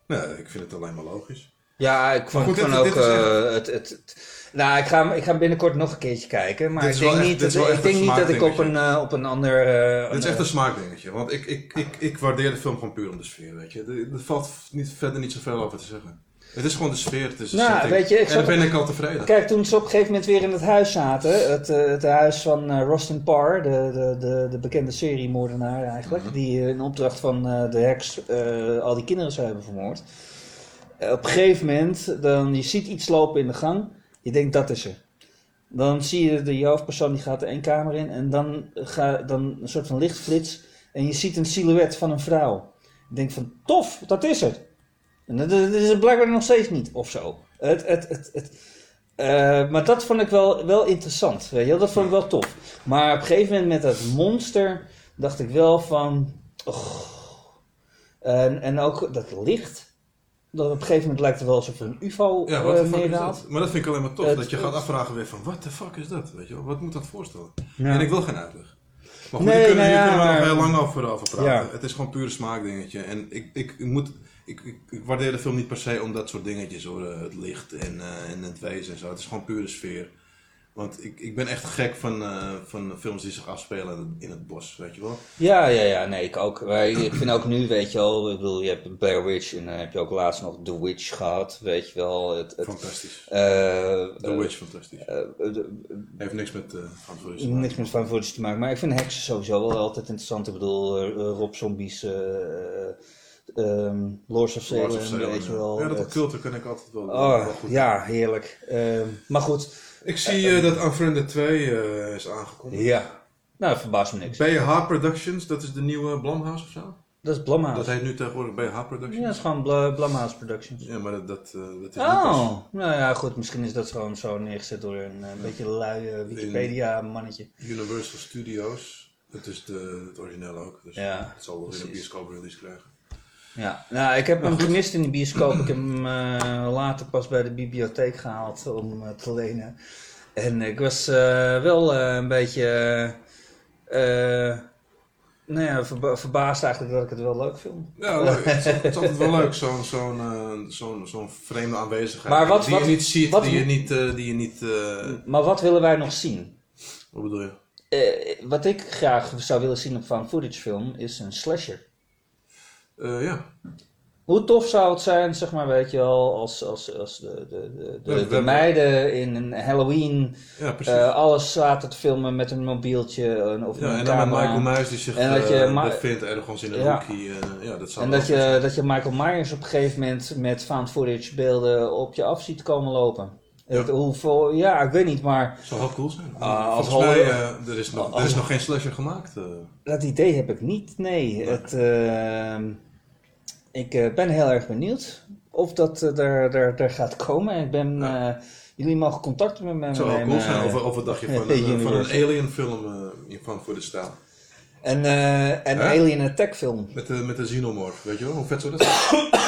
Nee, ik vind het alleen maar logisch. Ja, ik vond, goed, ik vond dit- ook dit is eh, het, het, het- Nou, ik ga, ik ga binnenkort nog een keertje kijken. Maar ik denk, echt- niet, dat, ik denk niet dat ik op een, eh, op een ander... eh, Dit is echt een smaakdingetje, want ik, ik, ik, ik waardeer de film gewoon puur om de sfeer, weet je. Er, valt niet, verder niet zoveel over te zeggen. Het is gewoon de sfeer, het is Nou, weet je, ik en dan zat- ben ik al tevreden. Kijk, toen ze op een gegeven moment weer in het huis zaten, het, eh, het huis van eh Rostin Parr, de, de, de, de bekende seriemoordenaar eigenlijk, Mhm. die eh, in opdracht van eh, de heks eh, al die kinderen zou hebben vermoord. Eh, op een gegeven moment, dan, je ziet iets lopen in de gang, je denkt dat is er. Dan zie je de hoofdpersoon die gaat er één kamer in en dan, ga, dan een soort van lichtflits en je ziet een silhouet van een vrouw. Je denkt van tof, dat is het. En dat, is het blijkbaar nog steeds niet, of zo. Het, het, het, eh, maar dat vond ik wel, wel interessant. Weet. Dat vond ik wel tof. Maar op een gegeven moment met dat monster dacht ik wel van. En, en ook dat licht. Dat op een gegeven moment lijkt het wel alsof er een UFO Ja, eh, wat neerdaalt. dat? Maar dat vind ik alleen maar tof, Het- dat je gaat afvragen weer van, wat de fuck is dat? Weet je wel? Wat moet dat voorstellen? Ja. En ik wil geen uitleg. Maar goed, Nee, hier kunnen, nou kunnen we nog heel lang over, over praten. Ja. Het is gewoon puur een smaakdingetje. En ik, ik, ik moet... Ik, ik, ik waardeer de film niet per se om dat soort dingetjes hoor. eh, Het licht en, eh, en het wezen en zo. Het is gewoon pure sfeer. Want ik, ik ben echt gek van, eh, van films die zich afspelen in het bos, weet je wel. Ja, ja, ja, nee, ik ook. Maar ik vind ook nu, weet je wel, ik bedoel, je hebt Blair Witch en dan heb je ook laatst nog The Witch gehad, weet je wel. Het, het, Fantastisch. eh, The eh, Witch, fantastisch. eh, Heeft niks met uh, te maken. Niks met fan footage te maken, maar ik vind heksen sowieso wel altijd interessant. Ik bedoel, eh, eh, Rob Zombies, eh eh, ehm, Lords of Salem, weet je wel. Ja, dat Het- culten kan ik altijd wel, Oh, wel goed. ja, heerlijk. Ehm, maar goed, Ik zie eh, dat Unfriended 2 eh, is aangekondigd. ja. Nou, verbaast me niks. BH Productions, dat is de nieuwe Blumhouse of zo? Dat is Blumhouse. Dat heet nu tegenwoordig BH Productions. Ja, dat is gewoon Bl Blumhouse Productions. Ja, maar dat, dat, eh, dat is Oh, nou ja, goed. Misschien is dat gewoon zo neergezet door een beetje lui eh, Wikipedia-mannetje. Universal Studios. Het is de, het origineel ook. Dus Ja, het zal wel weer een bioscoop release krijgen. Ja, nou, ik heb hem goed. gemist in de bioscoop. Ik heb hem eh, later pas bij de bibliotheek gehaald om eh, te lenen. En ik was eh, wel eh, een beetje, nou ja, verba- verbaasd eigenlijk dat ik het wel leuk vond. Ja, leuk. het, is, het is altijd wel leuk, zo'n zo'n zo'n zo'n vreemde aanwezigheid. Maar wat- die wat- je niet ziet, wat- die je niet... die je niet eh, Maar wat willen wij nog zien? wat bedoel je? Eh, wat ik graag zou willen zien op found footage film is een slasher. Eh, ja. Hoe tof zou het zijn, zeg maar, weet je wel, als, als, als de, de, de, de, Ja, meiden in een Halloween ja, eh, alles zaten te filmen met een mobieltje of ja, een en dan met. Michael Myers die zich En dat je eh, bevindt ergens in een Ja. hoekje. ja, dat zou En dat je, zijn. dat je Michael Myers op een gegeven moment met found footage beelden op je af ziet komen lopen. Ja. Het, hoeveel, ja, ik weet niet, maar zou heel cool zijn. Ah, als Volgens mij, Hol- eh, er, is nog, er is nog geen slasher gemaakt. eh. dat idee heb ik niet. Nee, het, ehm, ik eh, ben heel erg benieuwd of dat er, er, er gaat komen. Ik ben, Ja. jullie mogen contact met me Het zou wel cool zijn. Of, of wat dacht je van, een- van een alien film van voor de stijl. En eh, een Hè? Alien Attack film. Met de, met de xenomorph, weet je wel? Hoe vet zou dat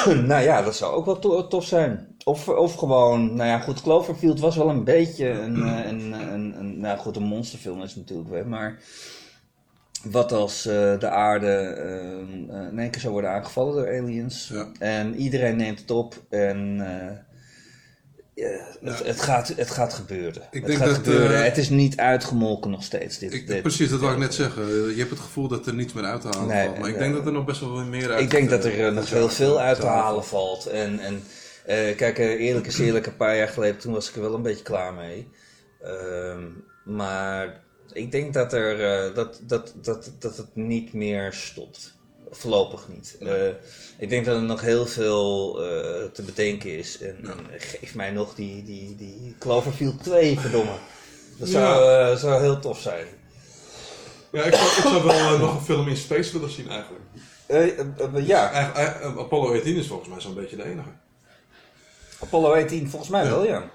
zijn? nou ja, dat zou ook wel to- tof zijn. Of, of gewoon, nou ja, goed, Cloverfield was wel een beetje een, eh, een, een, een nou goed, een monsterfilm is natuurlijk wel, maar wat als eh, de aarde eh, eh, in één keer zou worden aangevallen door aliens Ja. en iedereen neemt het op en eh, ja, het, Ja. het, gaat, het gaat gebeuren. Ik het denk gaat dat, gebeuren. eh, het is niet uitgemolken nog steeds. Dit, Ik, dit- precies, dat wou ik net zeggen. Je hebt het gevoel dat er niets meer uit te halen Nee, valt. Maar ik denk dat er nog best wel meer uit Ik denk dat er eh, eh, nog heel veel uit te halen valt. En, en kijk, eerlijk is eerlijk, een paar jaar geleden, toen was ik er wel een beetje klaar mee. Ehm, maar ik denk dat, er, dat, dat, dat, dat het niet meer stopt. Voorlopig niet. Eh, ik denk dat er nog heel veel eh, te bedenken is. En, en geef mij nog die, die, die Cloverfield 2, verdomme. Dat zou, eh, zou heel tof zijn. Ja, ik zou, ik zou wel nog een film in space willen zien eigenlijk. Ja, Apollo 18 is volgens mij zo'n beetje de enige. Apollo 18, volgens mij wel, ja.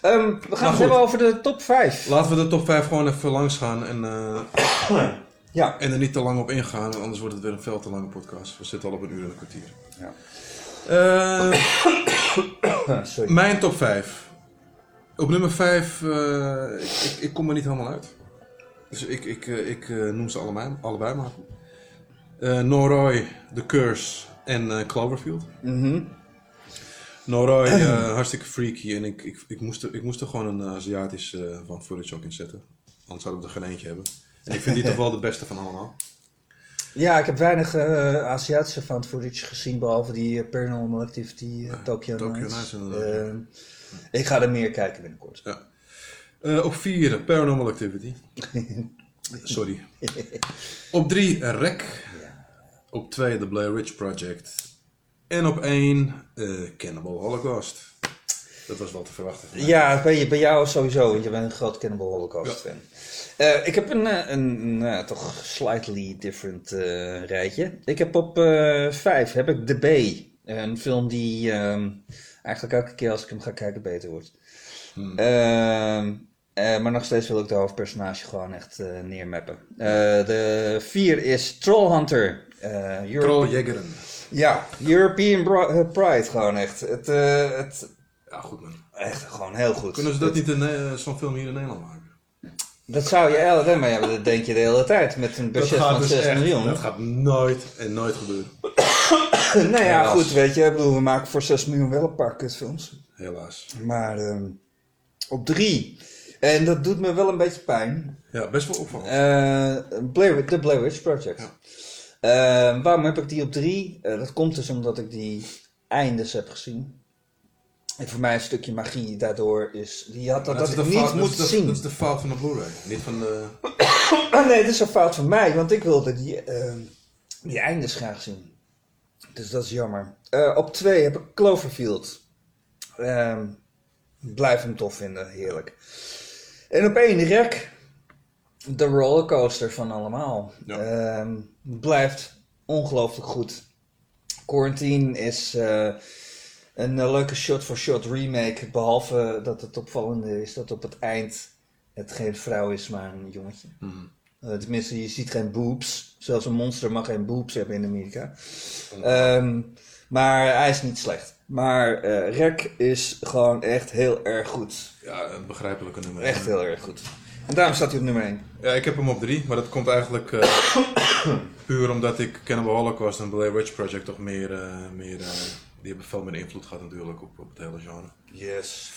Ehm, we gaan Nou, het hebben over de top 5. Laten we de top 5 gewoon even langs gaan en, Ja. en er niet te lang op ingaan, want anders wordt het weer een veel te lange podcast. We zitten al op een uur en een kwartier. Ja. Eh, mijn top 5. Op nummer 5, eh, ik, ik, ik kom er niet helemaal uit. Dus ik, ik, eh, ik noem ze allebei, allebei maar. Noroi, The Curse en Cloverfield. Mhm. Noroi, hartstikke freaky. En ik, ik, ik, moest er, ik moest er gewoon een Aziatisch van footage ook in zetten. Anders zouden we er geen eentje hebben. En ik vind die toch wel de beste van allemaal. Ja, ik heb weinig eh, Aziatische found footage gezien, behalve die eh, Paranormal Activity eh, Tokyo, Tokyo Nights. Ik ga er meer kijken binnenkort. Ja. Op 4, Paranormal Activity. Sorry. Op 3, Rec. Op 2, The Blair Witch Project. En op 1, Cannibal Holocaust. Dat was wel te verwachten. Ja, bij, bij jou sowieso, want je bent een groot Cannibal Holocaust fan. Eh, ik heb een, eh, een, een, eh, toch slightly different rijtje. Ik heb op 5 heb ik The Bay. Een film die ehm, eigenlijk elke keer als ik hem ga kijken beter wordt. Ehm, eh, maar nog steeds wil ik de hoofdpersonage gewoon echt neermappen. De 4 is Trollhunter. Euro- Trolljägeren. Ja, European Pride gewoon echt. Het, het, Ja, goed man. echt gewoon heel goed. Kunnen ze dat niet in, zo'n film hier in Nederland maken? Dat zou je elke maar ja, dat denk je de hele tijd met een budget van 6 echt- miljoen. Dat gaat nooit en nooit gebeuren. nou ja, Helaas. goed, weet je, ik bedoel, we maken voor 6 miljoen wel een paar kutfilms. Helaas. Maar ehm, op 3, en dat doet me wel een beetje pijn, Ja, best wel opvallend. eh Blair, The Blair Witch Project. Ja. Eh, waarom heb ik die op 3? dat komt dus omdat ik die eindes heb gezien. En voor mij een stukje magie daardoor is, die had dat, dat, ik niet dat moeten dat zien. Dat is de fout van de Blu-ray. Niet van de... Ah, nee, dat is een fout van mij, want ik wilde die, ehm, die eindes graag zien. Dus dat is jammer. Eh, op twee heb ik Cloverfield. Ehm, blijf hem tof vinden, heerlijk. En op één Rek. De rollercoaster van allemaal. Ja. Ehm, blijft ongelooflijk goed. Quarantine is eh, een eh, leuke shot-for-shot remake. Behalve dat het opvallende is dat op het eind het geen vrouw is, maar een jongetje. Mhm. Eh, tenminste, je ziet geen boobs. Zelfs een monster mag geen boobs hebben in Amerika. Ehm, maar hij is niet slecht. Maar eh Rek is gewoon echt heel erg goed. Ja, een begrijpelijke nummer. Echt heel erg goed. En daarom staat hij op nummer 1. Ja, ik heb hem op drie, maar dat komt eigenlijk puur omdat ik Cannibal Holocaust en Blair Witch Project toch meer, meer die hebben veel meer invloed gehad natuurlijk op, op het hele genre. Yes.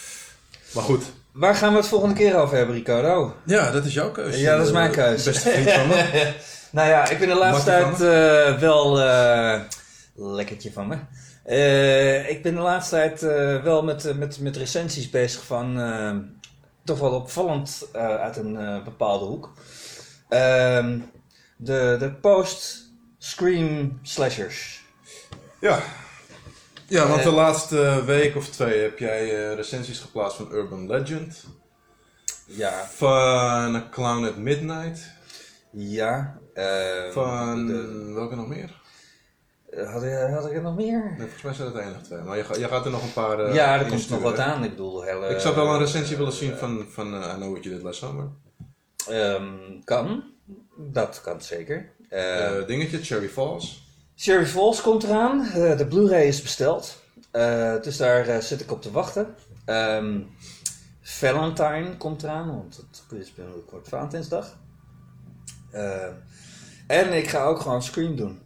Maar goed, Waar gaan we het volgende keer over hebben, Ricardo? ja, dat is jouw keuze. Ja, dat is mijn Eh, keuze. Beste vriend van me. Nou ja, ik ben de laatste tijd eh, wel... eh, lekkertje van me. Ik ben de laatste tijd wel met, met, met recensies bezig van... toch wel opvallend uit een bepaalde hoek. Ehm, de, de post-scream slashers. Ja. Ja, want de Eh. laatste week of twee heb jij eh, recensies geplaatst van Urban Legend. Ja. Van A Clown at Midnight. Ja. eh, Van de- welke nog meer? eh, had, ik- had ik er nog meer? Nee, volgens mij zijn het enige twee. Maar je, je gaat er nog een paar eh, ja, er komt nog wat aan. Ik bedoel, hele, Ik zou wel een recensie willen zien van, van eh, I Know What You Did Last Summer. Ehm, kan. Dat kan zeker. Eh, Eh, dingetje, Cherry Falls. Sherry Falls komt eraan. Eh, de Blu-ray is besteld. Eh, dus daar eh, zit ik op te wachten. Ehm, Valentine komt eraan, want het is binnenkort Valentijnsdag. En ik ga ook gewoon Scream doen.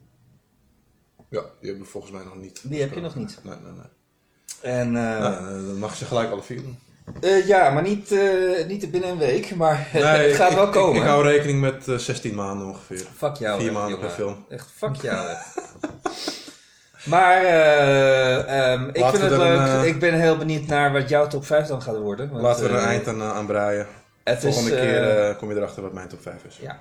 Ja, die hebben we volgens mij nog niet. Die heb je nog niet. Nee, nee, nee. En, Nou, dan mag je gelijk alle vier doen. Eh, ja, maar niet, eh, niet binnen een week, maar Nee, het gaat ik- wel ik- komen. Ik, hou rekening met eh, 16 maanden ongeveer. Fuck jou. Vier maanden per film. Echt, fuck jou. maar eh, ehm, ik vind het leuk. een, eh, Ik ben heel benieuwd naar wat jouw top 5 dan gaat worden. want, Laten we er een eh, eind aan, eh, Volgende is, keer eh, eh, kom je erachter wat mijn top 5 is. Ja.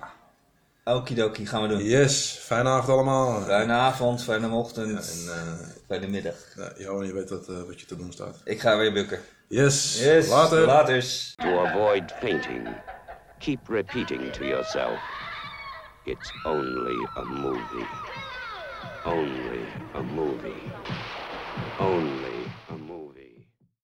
Okidoki, gaan we doen. Yes, fijne avond allemaal. Fijne avond, fijne ochtend, Ja, en fijne middag. ja, Johan, je weet wat, eh, wat je te doen staat. Ik ga weer bukken. Yes, Yes, later. Laters. To avoid fainting, keep repeating to yourself, it's only a movie. Only a movie. Only a movie.